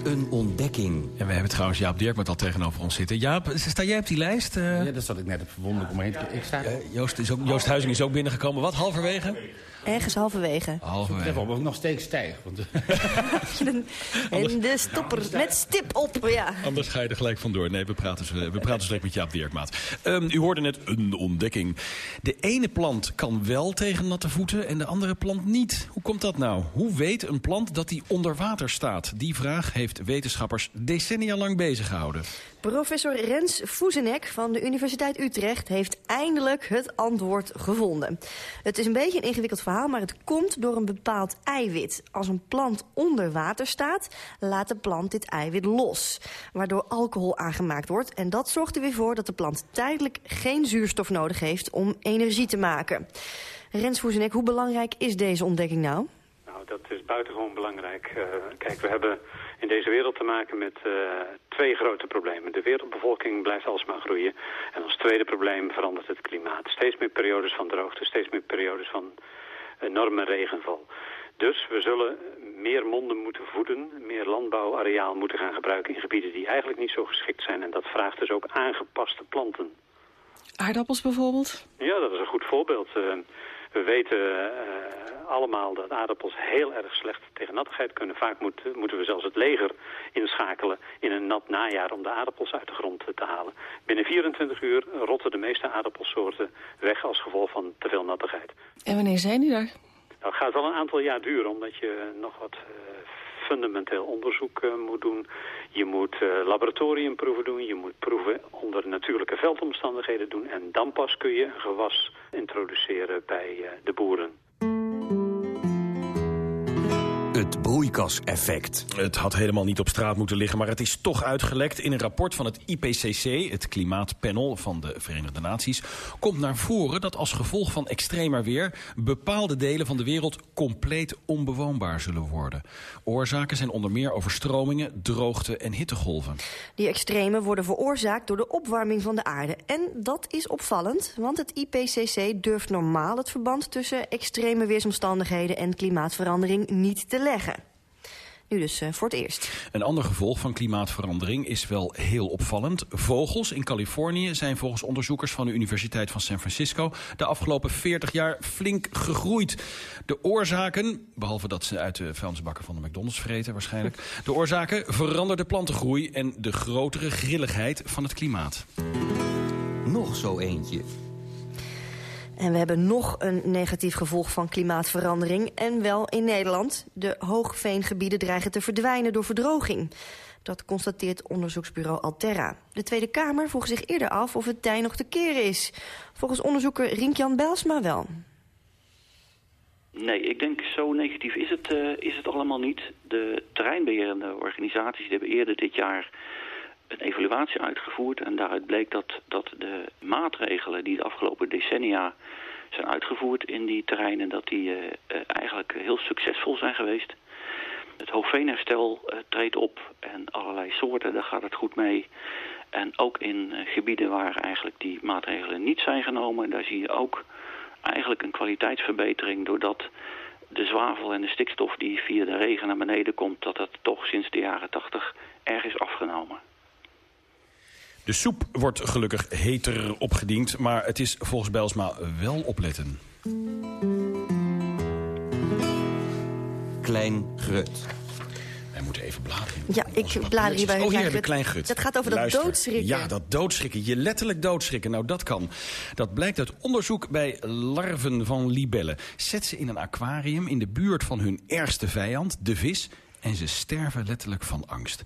Een ontdekking. En we hebben trouwens Jaap Dirk al tegenover ons zitten. Jaap, sta jij op die lijst? Uh... Ja, dat zat ik net op verwonderd om heen te ik sta... Uh, Joost, is ook, Joost Huizing is ook binnengekomen. Wat, halverwege? Ergens halverwege. Halverwege. Even op, nog steeds stijg. Want... en de stopper met stip op, ja. Anders ga je er gelijk vandoor. Nee, we praten, we praten straks met Jaap Dirkmaat. Um, u hoorde net een ontdekking. De ene plant kan wel tegen natte voeten en de andere plant niet. Hoe komt dat nou? Hoe weet een plant dat die onder water staat? Die vraag heeft wetenschappers decennia lang bezig gehouden. Professor Rens Voezenek van de Universiteit Utrecht heeft eindelijk het antwoord gevonden. Het is een beetje een ingewikkeld verhaal, maar het komt door een bepaald eiwit. Als een plant onder water staat, laat de plant dit eiwit los. Waardoor alcohol aangemaakt wordt. En dat zorgt er weer voor dat de plant tijdelijk geen zuurstof nodig heeft om energie te maken. Rens Voezenek, hoe belangrijk is deze ontdekking nou? Nou, dat is buitengewoon belangrijk. Uh, kijk, we hebben in deze wereld te maken met uh, twee grote problemen. De wereldbevolking blijft alsmaar groeien. En als tweede probleem verandert het klimaat. Steeds meer periodes van droogte, steeds meer periodes van enorme regenval. Dus we zullen meer monden moeten voeden, meer landbouwareaal moeten gaan gebruiken in gebieden die eigenlijk niet zo geschikt zijn. En dat vraagt dus ook aangepaste planten. Aardappels bijvoorbeeld? Ja, dat is een goed voorbeeld. Uh, we weten uh, allemaal dat aardappels heel erg slecht tegen nattigheid kunnen. Vaak moet, moeten we zelfs het leger inschakelen in een nat najaar om de aardappels uit de grond te halen. Binnen 24 uur rotten de meeste aardappelsoorten weg als gevolg van te veel nattigheid. En wanneer zijn die er? Nou, het gaat wel een aantal jaar duren omdat je nog wat uh, fundamenteel onderzoek uh, moet doen. Je moet uh, laboratoriumproeven doen, je moet proeven onder natuurlijke veldomstandigheden doen. En dan pas kun je een gewas introduceren bij de boeren. Het broeikaseffect. Het had helemaal niet op straat moeten liggen, maar het is toch uitgelekt. In een rapport van het IPCC, het klimaatpanel van de Verenigde Naties... komt naar voren dat als gevolg van extremer weer... bepaalde delen van de wereld compleet onbewoonbaar zullen worden. Oorzaken zijn onder meer overstromingen, droogte en hittegolven. Die extremen worden veroorzaakt door de opwarming van de aarde. En dat is opvallend, want het IPCC durft normaal het verband... tussen extreme weersomstandigheden en klimaatverandering niet te leggen. Nu dus uh, voor het eerst. Een ander gevolg van klimaatverandering is wel heel opvallend. Vogels in Californië zijn volgens onderzoekers van de Universiteit van San Francisco... de afgelopen 40 jaar flink gegroeid. De oorzaken, behalve dat ze uit de vuilnisbakken van de McDonald's vreten waarschijnlijk... de oorzaken veranderde plantengroei en de grotere grilligheid van het klimaat. Nog zo eentje. En we hebben nog een negatief gevolg van klimaatverandering. En wel in Nederland. De hoogveengebieden dreigen te verdwijnen door verdroging. Dat constateert onderzoeksbureau Alterra. De Tweede Kamer vroeg zich eerder af of het tij nog te keren is. Volgens onderzoeker Rinkjan Belsma wel. Nee, ik denk zo negatief is het, uh, is het allemaal niet. De terreinbeheerende organisaties hebben eerder dit jaar een evaluatie uitgevoerd. En daaruit bleek dat, dat de maatregelen die de afgelopen decennia zijn uitgevoerd in die terreinen... dat die uh, eigenlijk heel succesvol zijn geweest. Het hoogveenherstel uh, treedt op en allerlei soorten, daar gaat het goed mee. En ook in gebieden waar eigenlijk die maatregelen niet zijn genomen... daar zie je ook eigenlijk een kwaliteitsverbetering... doordat de zwavel en de stikstof die via de regen naar beneden komt... dat dat toch sinds de jaren tachtig erg is afgenomen. De soep wordt gelukkig heter opgediend, maar het is volgens Belsma wel opletten. Klein Grut. Wij moeten even bladeren. Ja, ik blader hier bij Oh, hier we Grut. Klein Gut. Dat gaat over Luister. dat doodschrikken. Ja, dat doodschrikken. Je letterlijk doodschrikken. Nou, dat kan. Dat blijkt uit onderzoek bij larven van libellen. Zet ze in een aquarium in de buurt van hun ergste vijand, de vis... en ze sterven letterlijk van angst.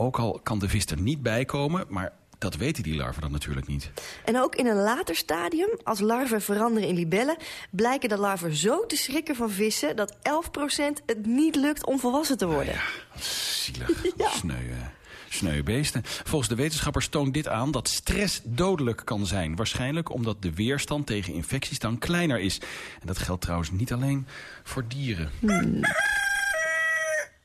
Ook al kan de vis er niet bij komen, maar dat weten die larven dan natuurlijk niet. En ook in een later stadium, als larven veranderen in libellen... blijken de larven zo te schrikken van vissen... dat 11% het niet lukt om volwassen te worden. Zielig. Sneu, sneu beesten. Volgens de wetenschappers toont dit aan dat stress dodelijk kan zijn. Waarschijnlijk omdat de weerstand tegen infecties dan kleiner is. En dat geldt trouwens niet alleen voor dieren.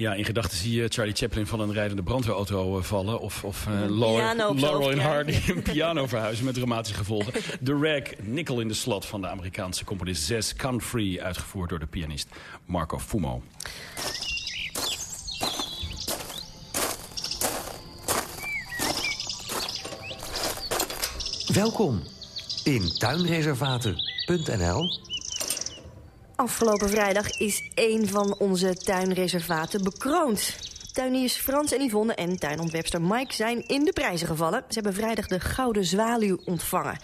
Ja, in gedachten zie je Charlie Chaplin van een rijdende brandweerauto eh, vallen. Of, of uh, Laurel, Laurel en. Hardy een piano verhuizen met dramatische gevolgen. The Rag, Nickel in de slot van de Amerikaanse componist 6 Country. Uitgevoerd door de pianist Marco Fumo. Welkom in tuinreservaten.nl. Afgelopen vrijdag is één van onze tuinreservaten bekroond. Tuiniers Frans en Yvonne en tuinontwerpster Mike zijn in de prijzen gevallen. Ze hebben vrijdag de Gouden Zwaluw ontvangen.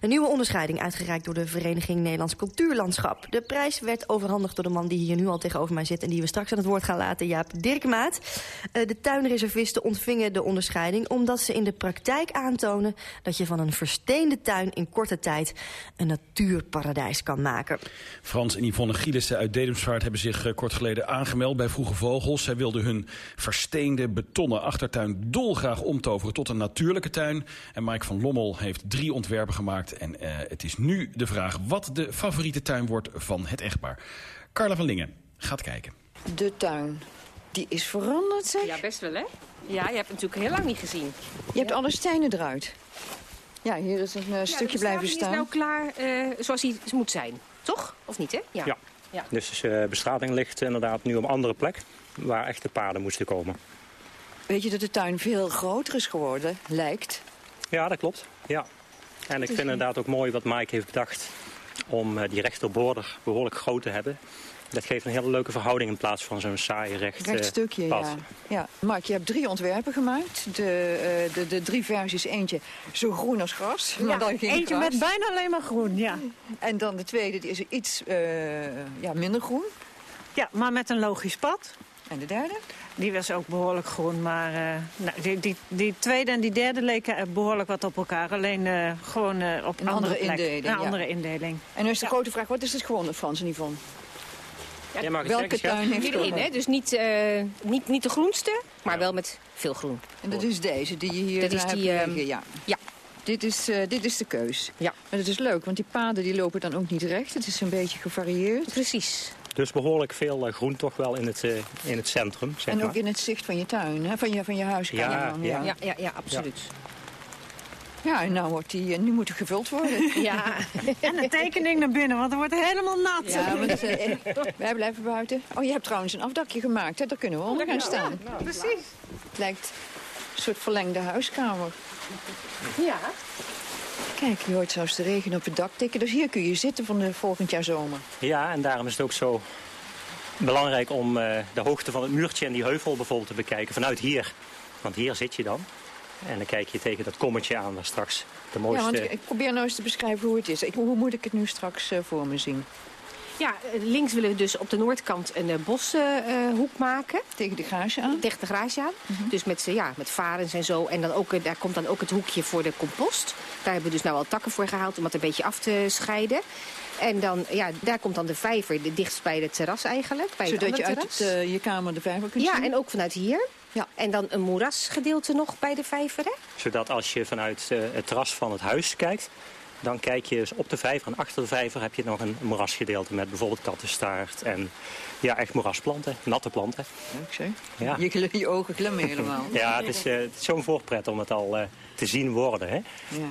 Een nieuwe onderscheiding uitgereikt door de Vereniging Nederlands Cultuurlandschap. De prijs werd overhandigd door de man die hier nu al tegenover mij zit... en die we straks aan het woord gaan laten, Jaap Dirkmaat. Eh, De tuinreservisten ontvingen de onderscheiding... omdat ze in de praktijk aantonen dat je van een versteende tuin... in korte tijd een natuurparadijs kan maken. Frans en Yvonne Gielissen uit Dedemsvaart hebben zich eh, kort geleden aangemeld bij Vroege Vogels. Zij wilden hun versteende betonnen achtertuin dolgraag omtoveren tot een natuurlijke tuin. En Mike van Lommel heeft drie ontwerpen gemaakt. En eh, het is nu de vraag wat de favoriete tuin wordt van het echtpaar. Carla van Lingen gaat kijken. De tuin. Die is veranderd, zeg. Ja, best wel, hè? Ja, je hebt het natuurlijk heel lang niet gezien. Je hebt alle stenen eruit. Ja, hier is een eh, stukje blijven is staan. nou klaar eh, zoals hij moet zijn. Toch? Of niet, hè? Ja. Ja. Dus de bestrating ligt inderdaad nu op een andere plek waar echte paden moesten komen. Weet je dat de tuin veel groter is geworden, lijkt? Ja, dat klopt. Ja. En ik vind inderdaad ook mooi wat Mike heeft bedacht om eh, die rechterborder behoorlijk groot te hebben. Dat geeft een hele leuke verhouding in plaats van zo'n saai recht, Recht eh, stukje, pad. ja. ja. Mark, je hebt drie ontwerpen gemaakt. De, eh, de, de drie versies. Eentje zo groen als gras. Ja, maar dan geen eentje gras. met bijna alleen maar groen, ja. En dan de tweede, die is iets eh, ja, minder groen. Ja, maar met een logisch pad. En de derde? Die was ook behoorlijk groen, maar eh, nou, die, die, die tweede en die derde leken behoorlijk wat op elkaar. Alleen eh, gewoon eh, op Een andere plek. indeling, Een ja. andere indeling. En nu is de grote vraag, wat is het gewonnen, Frans en Yvonne? Ja, Welke zeggen, tuin heeft hè? Dus niet, eh, niet, niet de groenste, maar wel met veel groen. En dat is deze die je hier Dat is hebt die, ehm, liggen, ja. ja. Dit is, eh, dit is de keus. Ja. Maar dat is leuk, want die paden die lopen dan ook niet recht. Het is een beetje gevarieerd. Precies. Dus behoorlijk veel eh, groen toch wel in het, eh, in het centrum, zeg En maar. ook in het zicht van je tuin, hè? Van, je, van je huiskamer. Ja, dan, ja. Ja, ja, ja, absoluut. Ja, en nou wordt die, eh, nu moet het gevuld worden. Ja. En een tekening naar binnen, want het wordt helemaal nat. Ja, want eh, wij blijven buiten. Oh, je hebt trouwens een afdakje gemaakt, hè? Daar kunnen we onder gaan staan. Precies. Het lijkt een soort verlengde huiskamer. Ja. Kijk, je hoort zelfs de regen op het dak tikken. Dus hier kun je zitten van de volgend jaar zomer. Ja, en daarom is het ook zo belangrijk om eh, de hoogte van het muurtje en die heuvel bijvoorbeeld te bekijken vanuit hier. Want hier zit je dan. En dan kijk je tegen dat kommetje aan waar straks de Ja, mooiste... want ik probeer nou eens te beschrijven hoe het is. Ik, hoe moet ik het nu straks eh, voor me zien? Ja, eh, links willen we dus op de noordkant een eh, boshoek maken. Tegen de garage aan? Tegen de garage aan. Dus met, eh, ja, met varens en zo. En dan ook, daar komt dan ook het hoekje voor de compost. Daar hebben we dus nou al takken voor gehaald om dat een beetje af te scheiden. En dan, ja, daar komt dan de vijver, de dichtst bij het terras eigenlijk. Bij het Zodat je uit het, je kamer de vijver kunt Ja, zien? en ook vanuit hier. Ja. En dan een moerasgedeelte nog bij de vijver, hè? Zodat als je vanuit het terras van het huis kijkt... dan kijk je dus op de vijver en achter de vijver heb je nog een moerasgedeelte... met bijvoorbeeld kattenstaart en ja, echt moerasplanten, natte planten. Ja, ik zeg. Ja. Je, ogen glimmen helemaal. Ja, het is, eh, het is zo'n voorpret om het al eh, te zien worden. Hè? Ja.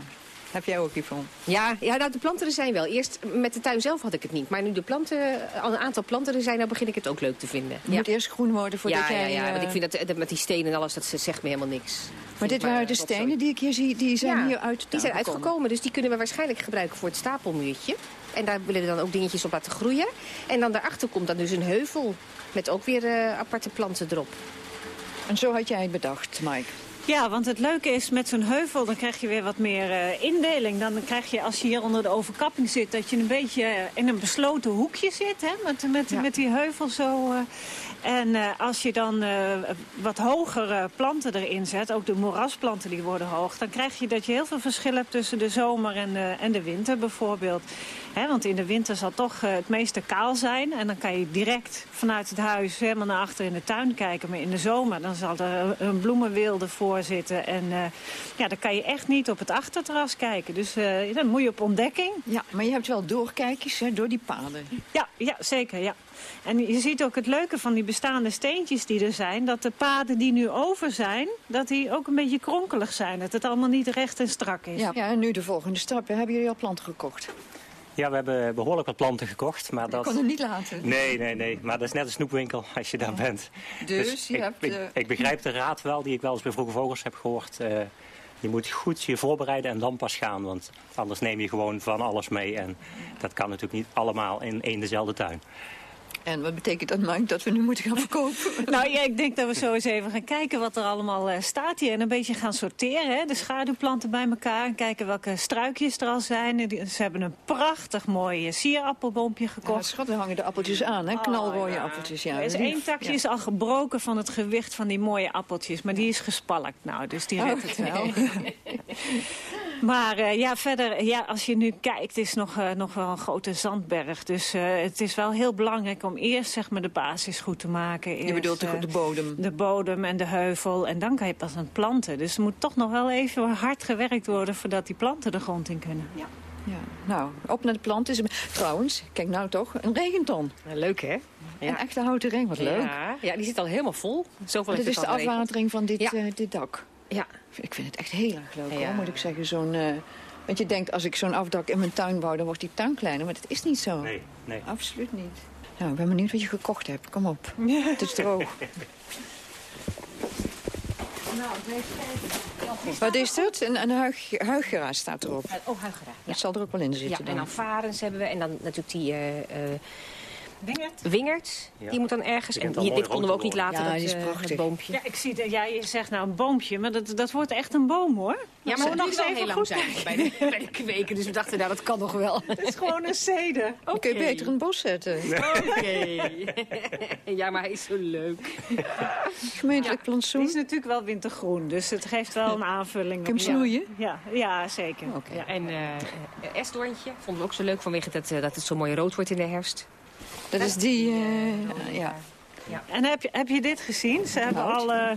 Heb jij ook, Yvonne? Ja, ja nou, de planten er zijn wel. Eerst met de tuin zelf had ik het niet. Maar nu de planten, al een aantal planten er zijn, nou begin ik het ook leuk te vinden. Het moet eerst groen worden voordat ja, jij... ja, ja, eh, want ik vind dat, dat met die stenen en alles, dat zegt me helemaal niks. Maar dit waren de stenen die ik hier zie, die zijn Ja, hier uit Die zijn uitgekomen, dus die kunnen we waarschijnlijk gebruiken voor het stapelmuurtje. En daar willen we dan ook dingetjes op laten groeien. En dan daarachter komt dan dus een heuvel met ook weer eh, aparte planten erop. En zo had jij het bedacht, Mike? Ja, want het leuke is met zo'n heuvel, dan krijg je weer wat meer eh, indeling. Dan krijg je, als je hier onder de overkapping zit, dat je een beetje in een besloten hoekje zit. Hè, met, met, met die heuvel zo. eh. en eh, als je dan wat hogere planten erin zet, ook de moerasplanten die worden hoog... dan krijg je dat je heel veel verschil hebt tussen de zomer en en de winter bijvoorbeeld. Want in de winter zal toch eh, het meeste kaal zijn. En dan kan je direct vanuit het huis helemaal naar achter in de tuin kijken. Maar in de zomer dan zal er een bloemenweelde voor zitten. En eh, ja, dan kan je echt niet op het achterterras kijken. Dus eh, dan moet je op ontdekking. Ja, maar je hebt wel doorkijkjes hè, door die paden. Ja, ja, zeker, ja. En je ziet ook het leuke van die bestaande steentjes die er zijn... dat de paden die nu over zijn, dat die ook een beetje kronkelig zijn. Dat het allemaal niet recht en strak is. Ja, ja en nu de volgende stap. Hebben jullie al planten gekocht? Ja, we hebben behoorlijk wat planten gekocht. Maar dat... Ik kon het niet laten. Nee, nee, nee. Maar dat is net een snoepwinkel als je daar bent. Dus, je ik, hebt... ik, eh, ik begrijp de raad wel die ik wel eens bij Vroege Vogels heb gehoord. Eh, je moet goed je voorbereiden en dan pas gaan. Want anders neem je gewoon van alles mee. En dat kan natuurlijk niet allemaal in één dezelfde tuin. En wat betekent dat, Mike, dat we nu moeten gaan verkopen? Nou ja, ik denk dat we zo eens even gaan kijken wat er allemaal eh, staat hier. En een beetje gaan sorteren, hè? de schaduwplanten bij elkaar. En kijken welke struikjes er al zijn. En die- Ze hebben een prachtig mooi eh, sierappelboompje Ja, gekocht. schat, er hangen de appeltjes aan, hè? Knalrode ja. appeltjes, ja. er is lief. één takje Ja. is al gebroken van het gewicht van die mooie appeltjes. Maar die is gespalkt nou, dus die redt het wel. Maar eh, ja, verder, ja, als je nu kijkt, is nog, eh, nog wel een grote zandberg. Dus eh, het is wel heel belangrijk om eerst zeg maar, de basis goed te maken. Eerst, Je bedoelt de, de bodem. de bodem en de heuvel. En dan kan je pas aan het planten. Dus er moet toch nog wel even hard gewerkt worden... voordat die planten de grond in kunnen. Ja. Ja. Nou, op naar de plant. Is een... Trouwens, kijk nou toch, een regenton. Leuk, hè? Een echte houten ring, wat leuk. Ja, ja, die zit al helemaal vol. Zoveel Dit is de afwatering van dit, Ja. eh, dit dak. Ja. Ik vind het echt heel erg leuk, Ja. hoor, moet ik zeggen. Zo'n, eh, want je denkt, als ik zo'n afdak in mijn tuin bouw, dan wordt die tuin kleiner. Maar dat is niet zo. Nee, nee. Absoluut niet. Nou, ik ben benieuwd wat je gekocht hebt. Kom op. Het is droog. Wat is het? Een, een huig, staat erop. Oh, huigera. Dat zal er ook wel in Ja, zitten en dan. dan varens hebben we. En dan natuurlijk die eh eh Ja. Die moet dan ergens. Die En mooi dit konden we ook niet te laten, Ja, dat, die is eh, prachtig. dat boompje. Ja, ik zie dat jij je zegt nou een boompje, maar dat, dat wordt echt een boom, hoor. Ja, maar we nog moeten wel heel lang zijn bij de, bij de kweken. Dus we dachten, nou, dat kan nog wel. Het is gewoon een kun je beter het bos zetten. Oké. ja, maar hij is zo leuk. Gemeentelijk Die plantsoen. is natuurlijk wel wintergroen, dus het geeft wel een aanvulling. Kun je hem snoeien? Ja, ja zeker. Ja, en esdoorntje vonden we ook zo leuk vanwege dat, dat het zo mooi rood wordt in de herfst. Dat is die, eh, ja. En heb je, heb je dit gezien? Ze hebben, al, eh,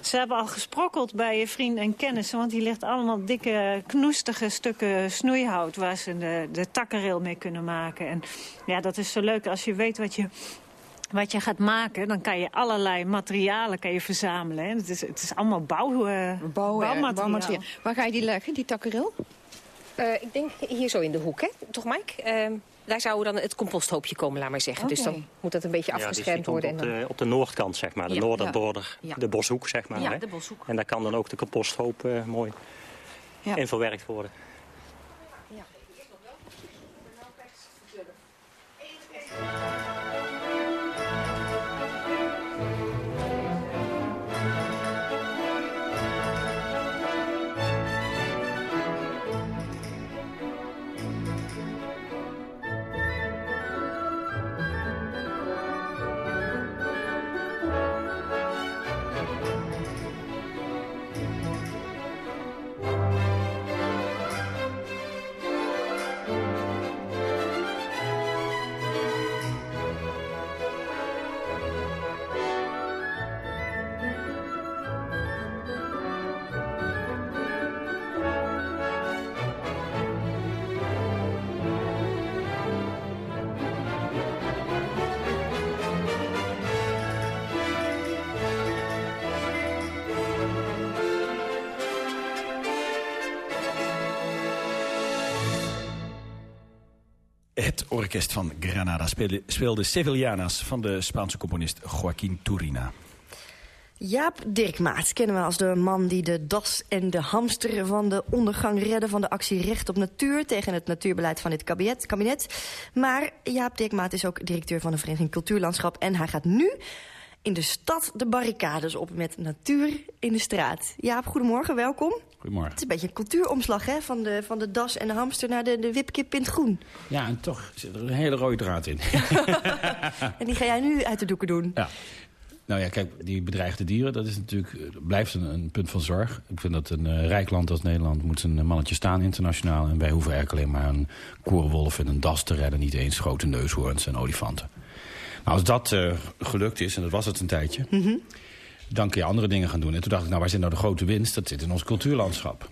ze hebben al gesprokkeld bij je vrienden en kennissen. Want hier ligt allemaal dikke, knoestige stukken snoeihout... waar ze de, de takkenrail mee kunnen maken. En ja, dat is zo leuk als je weet wat je, wat je gaat maken. Dan kan je allerlei materialen kan je verzamelen. Hè. Het, is, het is allemaal bouw, eh, Bouw, bouwmateriaal. bouwmateriaal. Waar ga je die leggen, die takkenril? Eh, ik denk hier zo in de hoek, hè? Toch, Mike? Eh, daar zou dan het composthoopje komen, laat maar zeggen. Dus dan moet dat een beetje Ja, dus afgeschermd worden. En op, dan... de, op de noordkant, zeg maar. De Ja. noorderborder, Ja. de boshoek, zeg maar. Ja, hè. de boshoek. En daar kan dan ook de composthoop eh, mooi Ja. in verwerkt worden. Het orkest van Granada speelde, speelde Sevillanas van de Spaanse componist Joaquín Turina. Jaap Dirkmaat kennen we als de man die de das en de hamster van de ondergang redden... van de actie Recht op Natuur tegen het natuurbeleid van dit kabinet. kabinet. Maar Jaap Dirkmaat is ook directeur van de Vereniging Cultuurlandschap... en hij gaat nu in de stad de barricades op met natuur in de straat. Jaap, goedemorgen, welkom. Goedemorgen. Het is een beetje een cultuuromslag hè? Van, de, van de das en de hamster naar de, de wipkip in het groen. Ja, en toch zit er een hele rode draad in. En die ga jij nu uit de doeken doen. Ja. Nou ja, kijk, die bedreigde dieren, dat is natuurlijk, eh, blijft een, een punt van zorg. Ik vind dat een eh, rijk land als Nederland moet een mannetje staan internationaal. En wij hoeven eigenlijk alleen maar een koerenwolf en een das te redden. Niet eens grote neushoorns en olifanten. Maar als dat eh, gelukt is, en dat was het een tijdje... Mhm. Dan kun je andere dingen gaan doen. En toen dacht ik, nou, waar zit nou de grote winst? Dat zit in ons cultuurlandschap.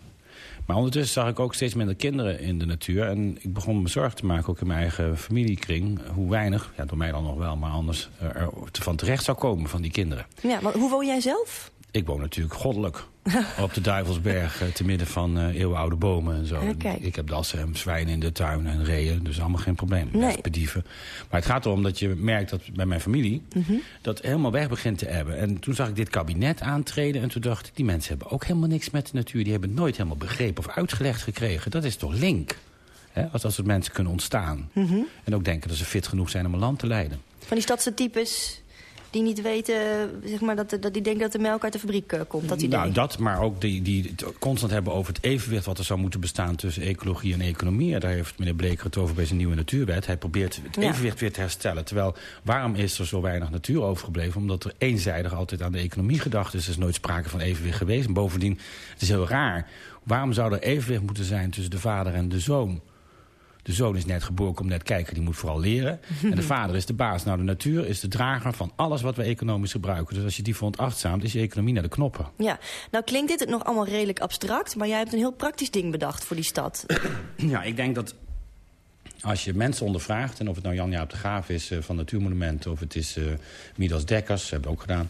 Maar ondertussen zag ik ook steeds minder kinderen in de natuur. En ik begon me zorgen te maken, ook in mijn eigen familiekring... hoe weinig, ja, door mij dan nog wel, maar anders er er van terecht zou komen van die kinderen. Ja, maar hoe woon jij zelf? Ik woon natuurlijk goddelijk op de Duivelsberg, eh, te midden van eh, eeuwenoude bomen en zo. Ik heb dassen en zwijnen in de tuin en reeën, dus allemaal geen probleem. Nee. Maar het gaat erom dat je merkt dat bij mijn familie Mhm. dat helemaal weg begint te hebben. En toen zag ik dit kabinet aantreden en toen dacht ik... die mensen hebben ook helemaal niks met de natuur. Die hebben het nooit helemaal begrepen of uitgelegd gekregen. Dat is toch link? Hè? Als dat soort mensen kunnen ontstaan. Mhm. En ook denken dat ze fit genoeg zijn om een land te leiden. Van die stadse types die niet weten, zeg maar, dat, dat die denken dat de melk uit de fabriek eh, komt. Dat idee. Nou, dat, maar ook die, die het constant hebben over het evenwicht... wat er zou moeten bestaan tussen ecologie en economie. Daar heeft meneer Bleker het over bij zijn nieuwe natuurwet. Hij probeert het Ja. evenwicht weer te herstellen. Terwijl, waarom is er zo weinig natuur overgebleven? Omdat er eenzijdig altijd aan de economie gedacht is. Er is nooit sprake van evenwicht geweest. En bovendien, het is heel raar. Waarom zou er evenwicht moeten zijn tussen de vader en de zoon? De zoon is net geboren, komt net kijken, die moet vooral leren. En de vader is de baas. Nou, de natuur is de drager van alles wat we economisch gebruiken. Dus als je die veronachtzaamt, is je economie naar de knoppen. Ja, nou klinkt dit nog allemaal redelijk abstract, maar jij hebt een heel praktisch ding bedacht voor die stad. Ja, ik denk dat als je mensen ondervraagt... en of het nou Jan-Jaap de Graaf is eh, van Natuurmonumenten... of het is eh Midas Dekkers, hebben we ook gedaan...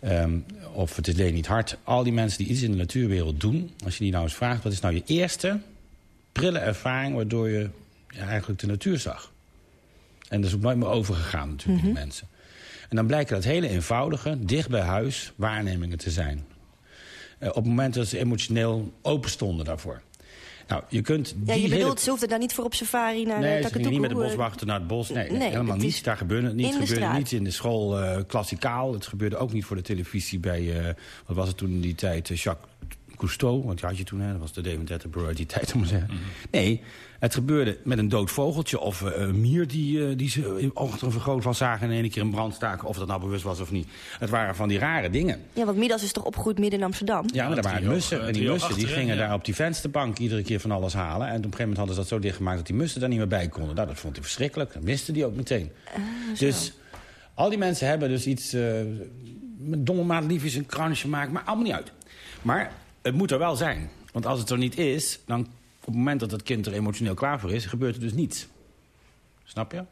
ehm, of het is Leni Hart. Al die mensen die iets in de natuurwereld doen... als je die nou eens vraagt, wat is nou je eerste prille ervaring... waardoor je ja, eigenlijk de natuur zag? En dat is ook nooit meer overgegaan natuurlijk, die mensen. En dan blijken dat hele eenvoudige, dicht bij huis, waarnemingen te zijn. Eh, op het moment dat ze emotioneel open stonden daarvoor. Nou, je kunt die Ja, je hele- bedoelt, ze hoefden daar niet voor op safari naar Nee, de ze niet met de eh, boswachter naar het bos. Nee, helemaal niet. Daar gebeurde het niet. in Het de gebeurde straat. niet in de school eh, klassikaal. Het gebeurde ook niet voor de televisie bij... eh, wat was het toen in die tijd? eh, Jacques Cousteau, want die had je toen, hè, dat was de David Attenborough uit die tijd, om te zeggen. Nee, het gebeurde met een dood vogeltje of eh, een mier die, eh, die ze achter een vergrootglas zagen... en in één keer in brand staken, of dat nou bewust was of niet. Het waren van die rare dingen. Ja, want Midas is toch opgegroeid midden in Amsterdam? Ja, maar daar waren mussen. eh, En die mussen die gingen ja. daar op die vensterbank iedere keer van alles halen. En op een gegeven moment hadden ze dat zo dichtgemaakt dat die mussen daar niet meer bij konden. Nou, dat vond hij verschrikkelijk. Dat miste die ook meteen. dus al die mensen hebben dus iets... eh met domme maat liefjes een kransje maken, maar allemaal niet uit. Maar het moet er wel zijn. Want als het er niet is, dan op het moment dat het kind er emotioneel klaar voor is... gebeurt er dus niets. Snap je?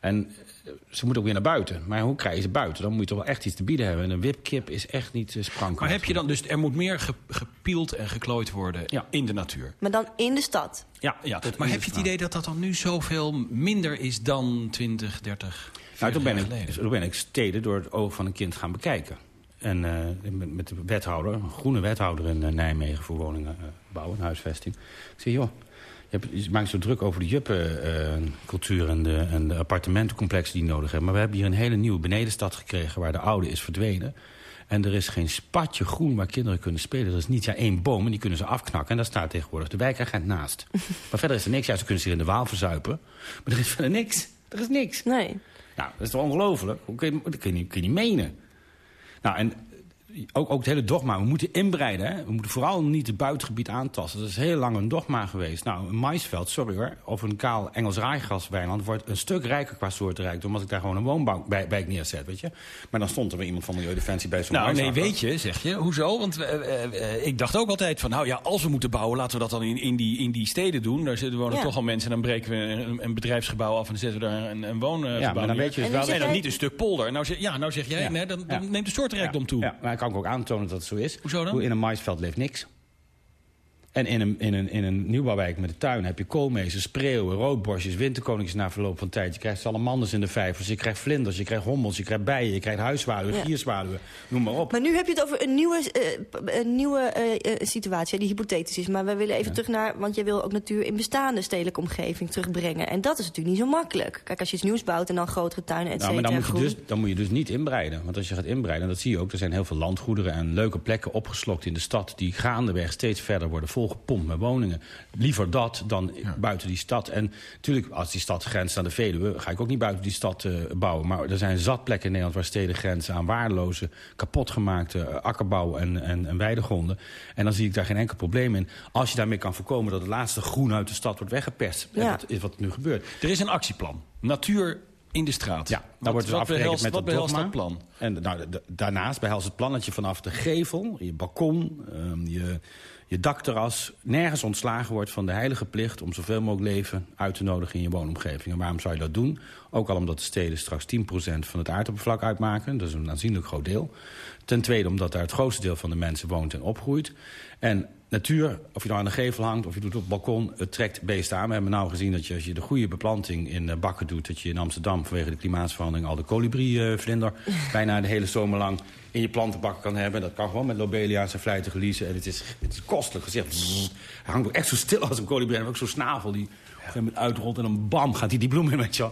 En eh, ze moet ook weer naar buiten. Maar hoe krijg je ze buiten? Dan moet je toch wel echt iets te bieden hebben. En een wipkip is echt niet uh, sprankelijk. Maar heb je dan dus, er moet meer ge- gepield en geklooid worden in de natuur? Maar dan in de stad? Ja, ja. maar heb je het idee dat dat dan nu zoveel minder is dan 20, 30, 40 Nou, toen ben, jaar ik, geleden? toen ben ik steden door het oog van een kind gaan bekijken. En eh, met, met de wethouder, een groene wethouder in eh, Nijmegen voor woningen eh, bouwen, en huisvesting. Ik zei, joh, je, hebt, je maakt zo druk over de juppencultuur en, de, en de appartementencomplexen die nodig hebt. Maar we hebben hier een hele nieuwe benedenstad gekregen waar de oude is verdwenen. En er is geen spatje groen waar kinderen kunnen spelen. Er is niet ja één boom en die kunnen ze afknakken. En daar staat tegenwoordig de wijkagent naast. maar verder is er niks. Ja, ze kunnen zich in de Waal verzuipen. Maar er is verder niks. Er is niks. Nee. Nou, dat is toch ongelooflijk? Kun je, dat kun je, niet, kun je niet menen. Nou, en ook, ook het hele dogma. We moeten inbreiden. Hè? We moeten vooral niet het buitengebied aantasten. Dat is heel lang een dogma geweest. Nou, een maisveld, sorry hoor, of een kaal Engels raaigrasweiland... wordt een stuk rijker qua soortenrijkdom... als ik daar gewoon een woonwijk neerzet, weet je. Maar dan stond er weer iemand van Milieudefensie bij zo'n Nou, nee, weet je, zeg je. Hoezo? Want eh, eh, ik dacht ook altijd van, nou ja, als we moeten bouwen... laten we dat dan in, in, die, in die steden doen. Daar zitten wonen Ja. toch al mensen. En dan breken we een, een bedrijfsgebouw af en dan zetten we daar een, een woongebouw Ja, maar dan neer. weet je dus en, wel- dan- En dan niet een stuk polder. Nou, zeg, ja, nou zeg jij, Ja. nee, dan, dan Ja. neemt de soortenrijkdom toe. Ja, maar ik kan ook aantonen dat het zo is. Hoezo dan? Hoe In een maisveld leeft niks. En in een, in, een, in een nieuwbouwwijk met een tuin heb je koolmezen, spreeuwen, roodborstjes, winterkoninkjes na verloop van tijd. Je krijgt salamanders in de vijvers, je krijgt vlinders, je krijgt hommels, je krijgt bijen, je krijgt huiszwaluwen, Ja. gierzwaluwen, noem maar op. Maar nu heb je het over een nieuwe, eh, een nieuwe eh, eh, situatie die hypothetisch is. Maar we willen even terug naar, want jij wil ook natuur in bestaande stedelijke omgeving terugbrengen. En dat is natuurlijk niet zo makkelijk. Kijk, als je iets nieuws bouwt en dan grotere tuinen, et Nou, cetera. maar dan moet, je dus, dan moet je dus niet inbreiden. Want als je gaat inbreiden, dat zie je ook... er zijn heel veel landgoederen en leuke plekken opgeslokt in de stad... die gaandeweg steeds verder worden volgepompt met woningen. Liever dat dan buiten die stad. En natuurlijk, als die stad grenst aan de Veluwe... ga ik ook niet buiten die stad eh, bouwen. Maar er zijn zat plekken in Nederland waar steden grenzen... aan waardeloze, kapotgemaakte eh, akkerbouw en, en, en weidegronden. En dan zie ik daar geen enkel probleem in. Als je daarmee kan voorkomen dat het laatste groen uit de stad wordt weggeperst. En Ja. dat is wat nu gebeurt. Er is een actieplan. Natuur in de straat. Ja, daar Wat- wordt dus afgerekend behelst- met wat het behelst dogma. dat plan? En nou, de- daarnaast behelst het plan dat je vanaf de gevel, je balkon, ehm, je, je dakterras... nergens ontslagen wordt van de heilige plicht om zoveel mogelijk leven uit te nodigen in je woonomgeving. En waarom zou je dat doen? Ook al omdat de steden straks 10% van het aardoppervlak uitmaken. Dat is een aanzienlijk groot deel. Ten tweede omdat daar het grootste deel van de mensen woont en opgroeit. En natuur, of je nou aan de gevel hangt of je doet op het balkon, het trekt beesten aan. We hebben nou gezien dat je, als je de goede beplanting in eh, bakken doet... dat je in Amsterdam vanwege de klimaatsverandering al de kolibrie-vlinder... bijna de hele zomer lang in je plantenbak kan hebben. Dat kan gewoon met lobelia's en vlijtige liezen. En het is, het is kostelijk gezegd. Hij hangt ook echt zo stil als een kolibrie. En ook zo'n snavel die op een gegeven moment uitrolt... en dan bam, gaat hij die bloem in met je.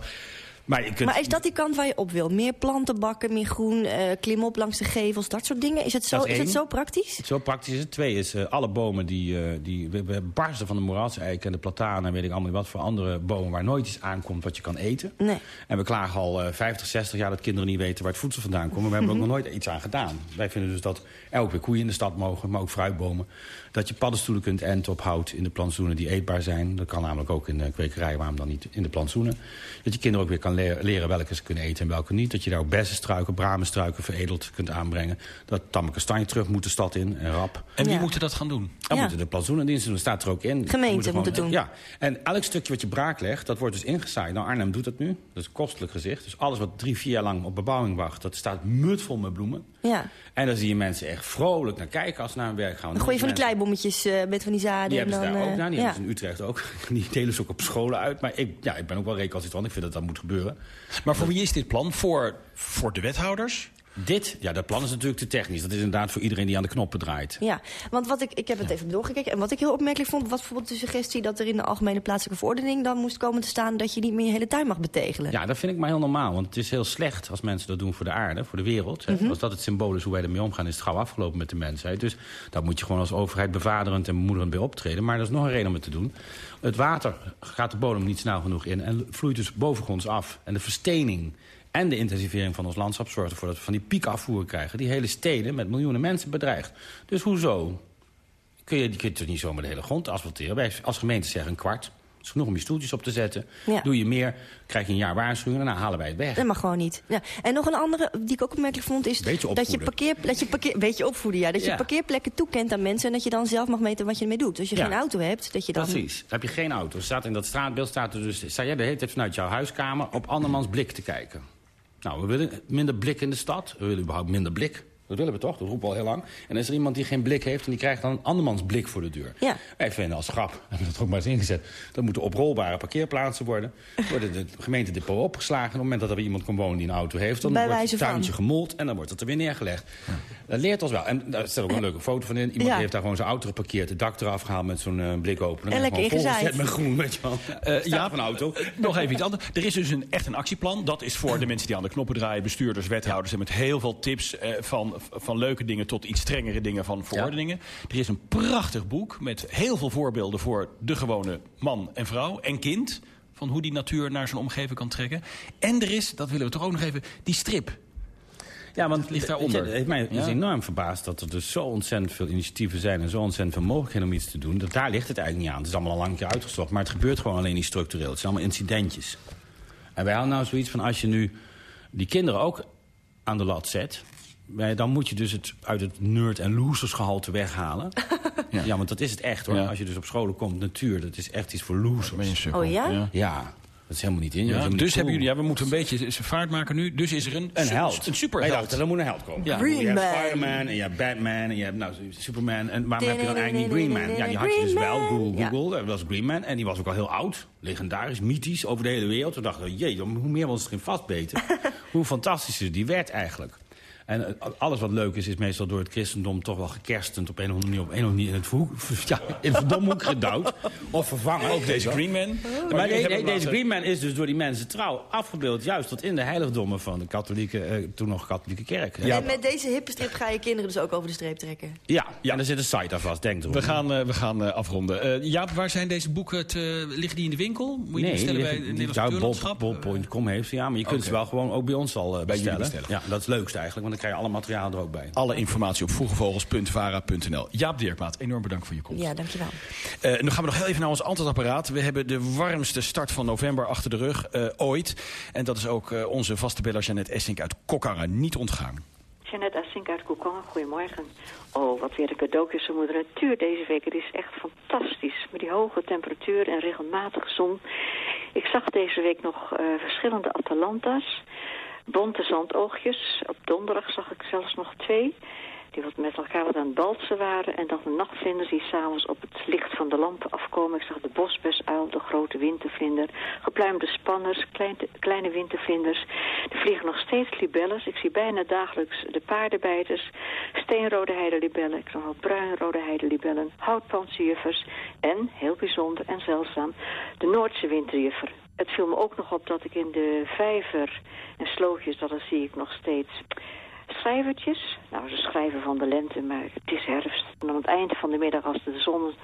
Maar, je kunt, Maar is dat die kant waar je op wil? Meer plantenbakken, meer groen, eh klim op langs de gevels, dat soort dingen? Is het zo, Dat is is het zo praktisch? Zo praktisch is het. Twee is eh, alle bomen die, eh, die we, barsten van de moeraseik en de platanen... en weet ik allemaal niet wat voor andere bomen waar nooit iets aankomt wat je kan eten. Nee. En we klagen al eh 50, 60 jaar dat kinderen niet weten waar het voedsel vandaan komt. Maar we hebben er ook nog nooit iets aan gedaan. Wij vinden dus dat ook weer koeien in de stad mogen, maar ook fruitbomen. Dat je paddenstoelen kunt enten op hout in de plantsoenen die eetbaar zijn. Dat kan namelijk ook in de kwekerij, waarom dan niet in de plantsoenen. Dat je kinderen ook weer kan leren, leren welke ze kunnen eten en welke niet. Dat je daar ook bessenstruiken, bramenstruiken veredeld kunt aanbrengen. Dat tamme kastanje terug moet de stad in en rap. En wie Ja. moeten dat gaan doen? Dan Ja. moeten de plantsoenendiensten doen, dat staat er ook in. Gemeente Moeten doen. Ja, en elk stukje wat je braak legt, dat wordt dus ingezaaid. Nou, Arnhem doet dat nu, dat is kostelijk gezicht. Dus alles wat drie, vier jaar lang op bebouwing wacht, dat staat mutvol met bloemen. Ja. En dan zie je mensen echt vrolijk naar kijken als ze naar hun werk gaan. Dan gooi je van die kleibommetjes eh, met van die zaden. Die en hebben ze dan, daar ook. eh, Nou, die ja. hebben ze in Utrecht ook. Die delen ze ook op scholen uit. Maar ik, ja, ik ben ook wel recalcitrant. Ik vind dat dat moet gebeuren. Maar voor wie is dit plan? Voor, voor de wethouders? Dit, ja, dat plan is natuurlijk te technisch. Dat is inderdaad voor iedereen die aan de knoppen draait. Ja, want wat ik, ik heb het even doorgekeken. En wat ik heel opmerkelijk vond, was bijvoorbeeld de suggestie dat er in de algemene plaatselijke verordening dan moest komen te staan dat je niet meer je hele tuin mag betegelen. Ja, dat vind ik maar heel normaal. Want het is heel slecht als mensen dat doen voor de aarde, voor de wereld. Mhm. Als dat het symbool is hoe wij ermee omgaan, is het gauw afgelopen met de mensheid. Dus daar moet je gewoon als overheid bevaderend en bemoederend bij optreden. Maar er is nog een reden om het te doen. Het water gaat de bodem niet snel genoeg in en vloeit dus bovengronds af. En de verstening en de intensivering van ons landschap zorgt ervoor dat we van die piekafvoer krijgen. Die hele steden met miljoenen mensen bedreigt. Dus hoezo kun je, die kun je toch niet zomaar de hele grond asfalteren. Wij als gemeente zeggen een kwart. Is genoeg om je stoeltjes op te zetten. Ja. Doe je meer, krijg je een jaar waarschuwing en daarna halen wij het weg. Dat mag gewoon niet. Ja. En nog een andere die ik ook opmerkelijk vond is dat je, parkeer, dat je parkeer, beetje opvoeden, ja, dat je parkeerplekken toekent aan mensen en dat je dan zelf mag meten wat je ermee doet. Als je geen auto hebt, dat je dan Precies. Dan heb je geen auto. Staat in dat straatbeeld staat er dus, sta jij de hele tijd vanuit jouw huiskamer op andermans blik te kijken. Nou, we willen minder blik in de stad. We willen überhaupt minder blik. Dat willen we toch? Dat roepen we al heel lang. En dan is er iemand die geen blik heeft en die krijgt dan een andermans blik voor de deur. Ja. Wij vinden als grap, hebben we dat ook maar eens ingezet... dat moeten oprolbare parkeerplaatsen worden. Worden de gemeente depot opgeslagen. En op het moment dat er weer iemand kan wonen die een auto heeft... dan Bij wordt het tuintje van. gemold en dan wordt het er weer neergelegd. Dat leert ons wel. En daar staat ook een leuke foto van in. Iemand Ja. heeft daar gewoon zijn auto geparkeerd... het dak eraf gehaald met zo'n eh, blikopener. En lekker ingezaaid. met groen, weet je wel. Eh, ja, een auto. eh, nog even iets anders. Er is dus een, echt een actieplan. Dat is voor de mensen die aan de knoppen draaien, bestuurders, wethouders... en met heel veel tips eh, van, van leuke dingen tot iets strengere dingen van verordeningen. Er is een prachtig boek met heel veel voorbeelden voor de gewone man en vrouw en kind... van hoe die natuur naar zijn omgeving kan trekken. En er is, dat willen we toch ook nog even, die strip. Ja, want ligt daaronder. Het heeft mij dus Ja. enorm verbaasd dat er dus zo ontzettend veel initiatieven zijn... en zo ontzettend veel mogelijkheden om iets te doen. Dat daar ligt het eigenlijk niet aan. Het is allemaal al lang een keer uitgezocht. Maar het gebeurt gewoon alleen niet structureel. Het zijn allemaal incidentjes. En wij hadden nou zoiets van als je nu die kinderen ook aan de lat zet... eh, dan moet je dus het uit het nerd- en losersgehalte weghalen. ja. want dat is het echt hoor. Ja. Als je dus op scholen komt, natuur, dat is echt iets voor losers. Oh ja? Ja, dat is helemaal niet in. Ja, dus niet hebben jullie, ja, we moeten een beetje vaart maken nu. Dus is er een, Een held. Een superheld. Wij dachten, er moet een held komen. Ja. Green je hebt Man. Spider-Man en je hebt Batman en je hebt nou, Superman. En waarom heb je dan eigenlijk niet Green Man? Ja, die had je dus wel. Google, Ja. Google. Dat was Green Man. En die was ook al heel oud. Legendarisch, mythisch, over de hele wereld. We dachten, jee, hoe meer we ons erin vastbeten... hoe fantastischer die werd eigenlijk. En eh, alles wat leuk is, is meestal door het christendom toch wel gekerstend... op een of andere manier, op een of andere manier in het, verhoek, ja, in het verdomhoek gedouwd. Of vervangen. Ook deze Green Man. Maar nee, hem deze laten- Green Man is dus door die mensen trouw afgebeeld... juist tot in de heiligdommen van de katholieke, eh, toen nog katholieke kerk. En met deze hippe strip ga je kinderen dus ook over de streep trekken. Ja, ja, en er zit een site aan vast, denk erom. We gaan, eh, we gaan eh, afronden. Eh, Jaap, waar zijn deze boeken? Te, liggen die in de winkel? Moet je die nee, bestellen bij het die, Nederlands heeft ze, ja. Maar je kunt ze wel gewoon ook bij ons al Bij bestellen. bestellen. Ja, dat is het leukste eigenlijk. Want dan krijg je alle materiaal er ook bij. Alle informatie op vroegevogels.vara.nl. Jaap Dirkmaat, enorm bedankt voor je komst. Ja, dankjewel. Uh, en dan gaan we nog heel even naar ons antwoordapparaat. We hebben de warmste start van november achter de rug, uh, ooit. En dat is ook uh, onze vaste beller Jeannette Essink uit Kokkangen. Niet ontgaan. Jeannette Essink uit Kokkangen, goedemorgen. Oh, wat weer een cadeautjes van moeder natuur deze week. Het is echt fantastisch. Met die hoge temperatuur en regelmatige zon. Ik zag deze week nog verschillende Atalanta's. Bonte zandoogjes. Op donderdag zag ik zelfs nog twee die wat met elkaar wat aan het balsen waren. En dan de nachtvlinders die s'avonds op het licht van de lampen afkomen. Ik zag de bosbesuil, de grote wintervlinder, gepluimde spanners, kleine, kleine wintervlinders. Er vliegen nog steeds libelles. Ik zie bijna dagelijks de paardenbijters, steenrode heidelibellen, ik zag wel bruinrode heidelibellen, houtpansjuffers en, heel bijzonder en zeldzaam, de Noordse winterjuffer. Het viel me ook nog op dat ik in de vijver en slootjes, dat zie ik nog steeds schrijvertjes. Nou, ze schrijven van de lente, maar het is herfst. En aan het eind van de middag, als de zon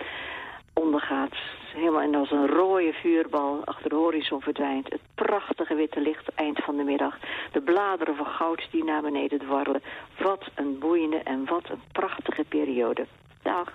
ondergaat, helemaal en als een rode vuurbal achter de horizon verdwijnt. Het prachtige witte licht eind van de middag. De bladeren van goud die naar beneden dwarrelen. Wat een boeiende en wat een prachtige periode. Dag.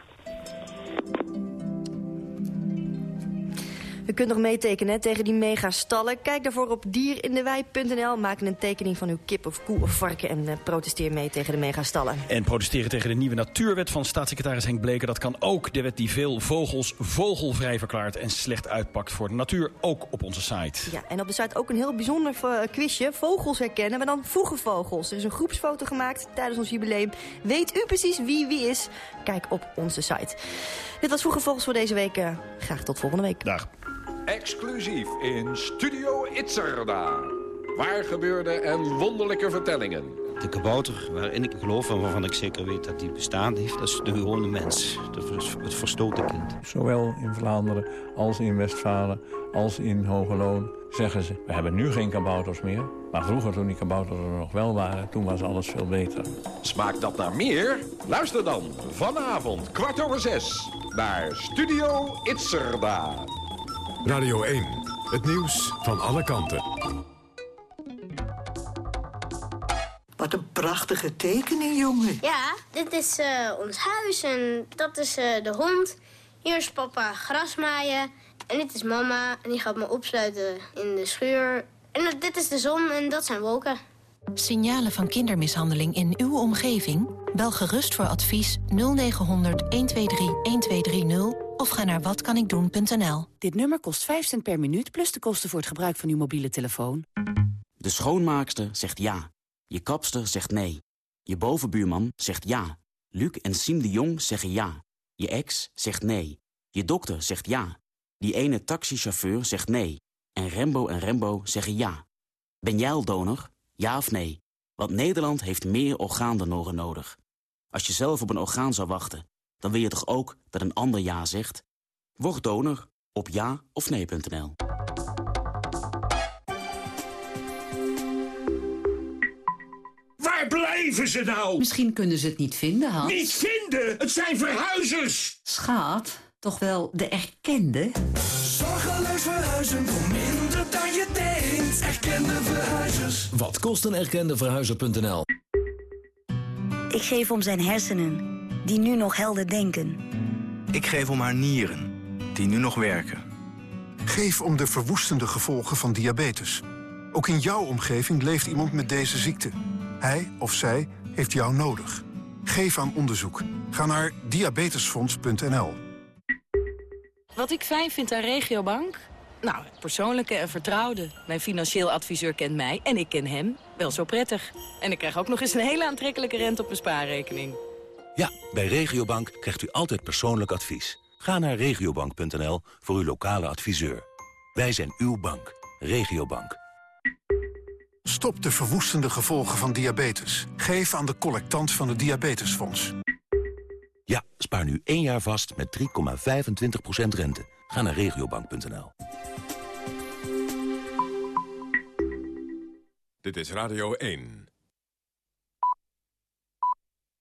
U kunt nog meetekenen tegen die megastallen. Kijk daarvoor op dierindewei.nl. Maak een tekening van uw kip of koe of varken... en uh, protesteer mee tegen de megastallen. En protesteren tegen de nieuwe natuurwet van staatssecretaris Henk Bleker... dat kan ook de wet die veel vogels vogelvrij verklaart... en slecht uitpakt voor de natuur, ook op onze site. Ja, en op de site ook een heel bijzonder uh, quizje. Vogels herkennen, maar dan vroege vogels. Er is een groepsfoto gemaakt tijdens ons jubileum. Weet u precies wie wie is? Kijk op onze site. Dit was Vroege Vogels voor deze week. Uh, graag tot volgende week. Dag. Exclusief in Studio Itzerda. Waar gebeurde en wonderlijke vertellingen. De kabouter waarin ik geloof en waarvan ik zeker weet dat die bestaan heeft... dat is de gewone mens, het verstoten kind. Zowel in Vlaanderen als in Westfalen als in Hogeloon zeggen ze... we hebben nu geen kabouters meer, maar vroeger toen die kabouters er nog wel waren... toen was alles veel beter. Smaakt dat naar meer? Luister dan vanavond kwart over zes naar Studio Itzerda. Radio 1, het nieuws van alle kanten. Wat een prachtige tekening, jongen. Ja, dit is uh, ons huis en dat is uh, de hond. Hier is papa grasmaaien. En dit is mama en die gaat me opsluiten in de schuur. En uh, dit is de zon en dat zijn wolken. Signalen van kindermishandeling in uw omgeving? Bel gerust voor advies 0900 123 1230 of ga naar watkanikdoen.nl. Dit nummer kost 5 cent per minuut plus de kosten voor het gebruik van uw mobiele telefoon. De schoonmaakster zegt ja. Je kapster zegt nee. Je bovenbuurman zegt ja. Luc en Siem de Jong zeggen ja. Je ex zegt nee. Je dokter zegt ja. Die ene taxichauffeur zegt nee. En Rembo en Rembo zeggen ja. Ben jij al donor? Ja of nee? Want Nederland heeft meer orgaandonoren nodig. Als je zelf op een orgaan zou wachten, dan wil je toch ook dat een ander ja zegt? Word donor op ja of nee.nl. Waar blijven ze nou? Misschien kunnen ze het niet vinden, Hans. Niet vinden? Het zijn verhuizers! Schaat, toch wel de erkende? Zorgeloos verhuizen voor minder dan je denkt. Erkende verhuizers. Wat kost een erkende verhuizer.nl? Ik geef om zijn hersenen die nu nog helder denken. Ik geef om haar nieren, die nu nog werken. Geef om de verwoestende gevolgen van diabetes. Ook in jouw omgeving leeft iemand met deze ziekte. Hij of zij heeft jou nodig. Geef aan onderzoek. Ga naar diabetesfonds.nl. Wat ik fijn vind aan Regiobank? Nou, persoonlijke en vertrouwde. Mijn financieel adviseur kent mij en ik ken hem wel zo prettig. En ik krijg ook nog eens een hele aantrekkelijke rente op mijn spaarrekening. Ja, bij Regiobank krijgt u altijd persoonlijk advies. Ga naar regiobank.nl voor uw lokale adviseur. Wij zijn uw bank. Regiobank. Stop de verwoestende gevolgen van diabetes. Geef aan de collectant van het Diabetesfonds. Ja, spaar nu één jaar vast met 3,25% rente. Ga naar regiobank.nl. Dit is Radio 1.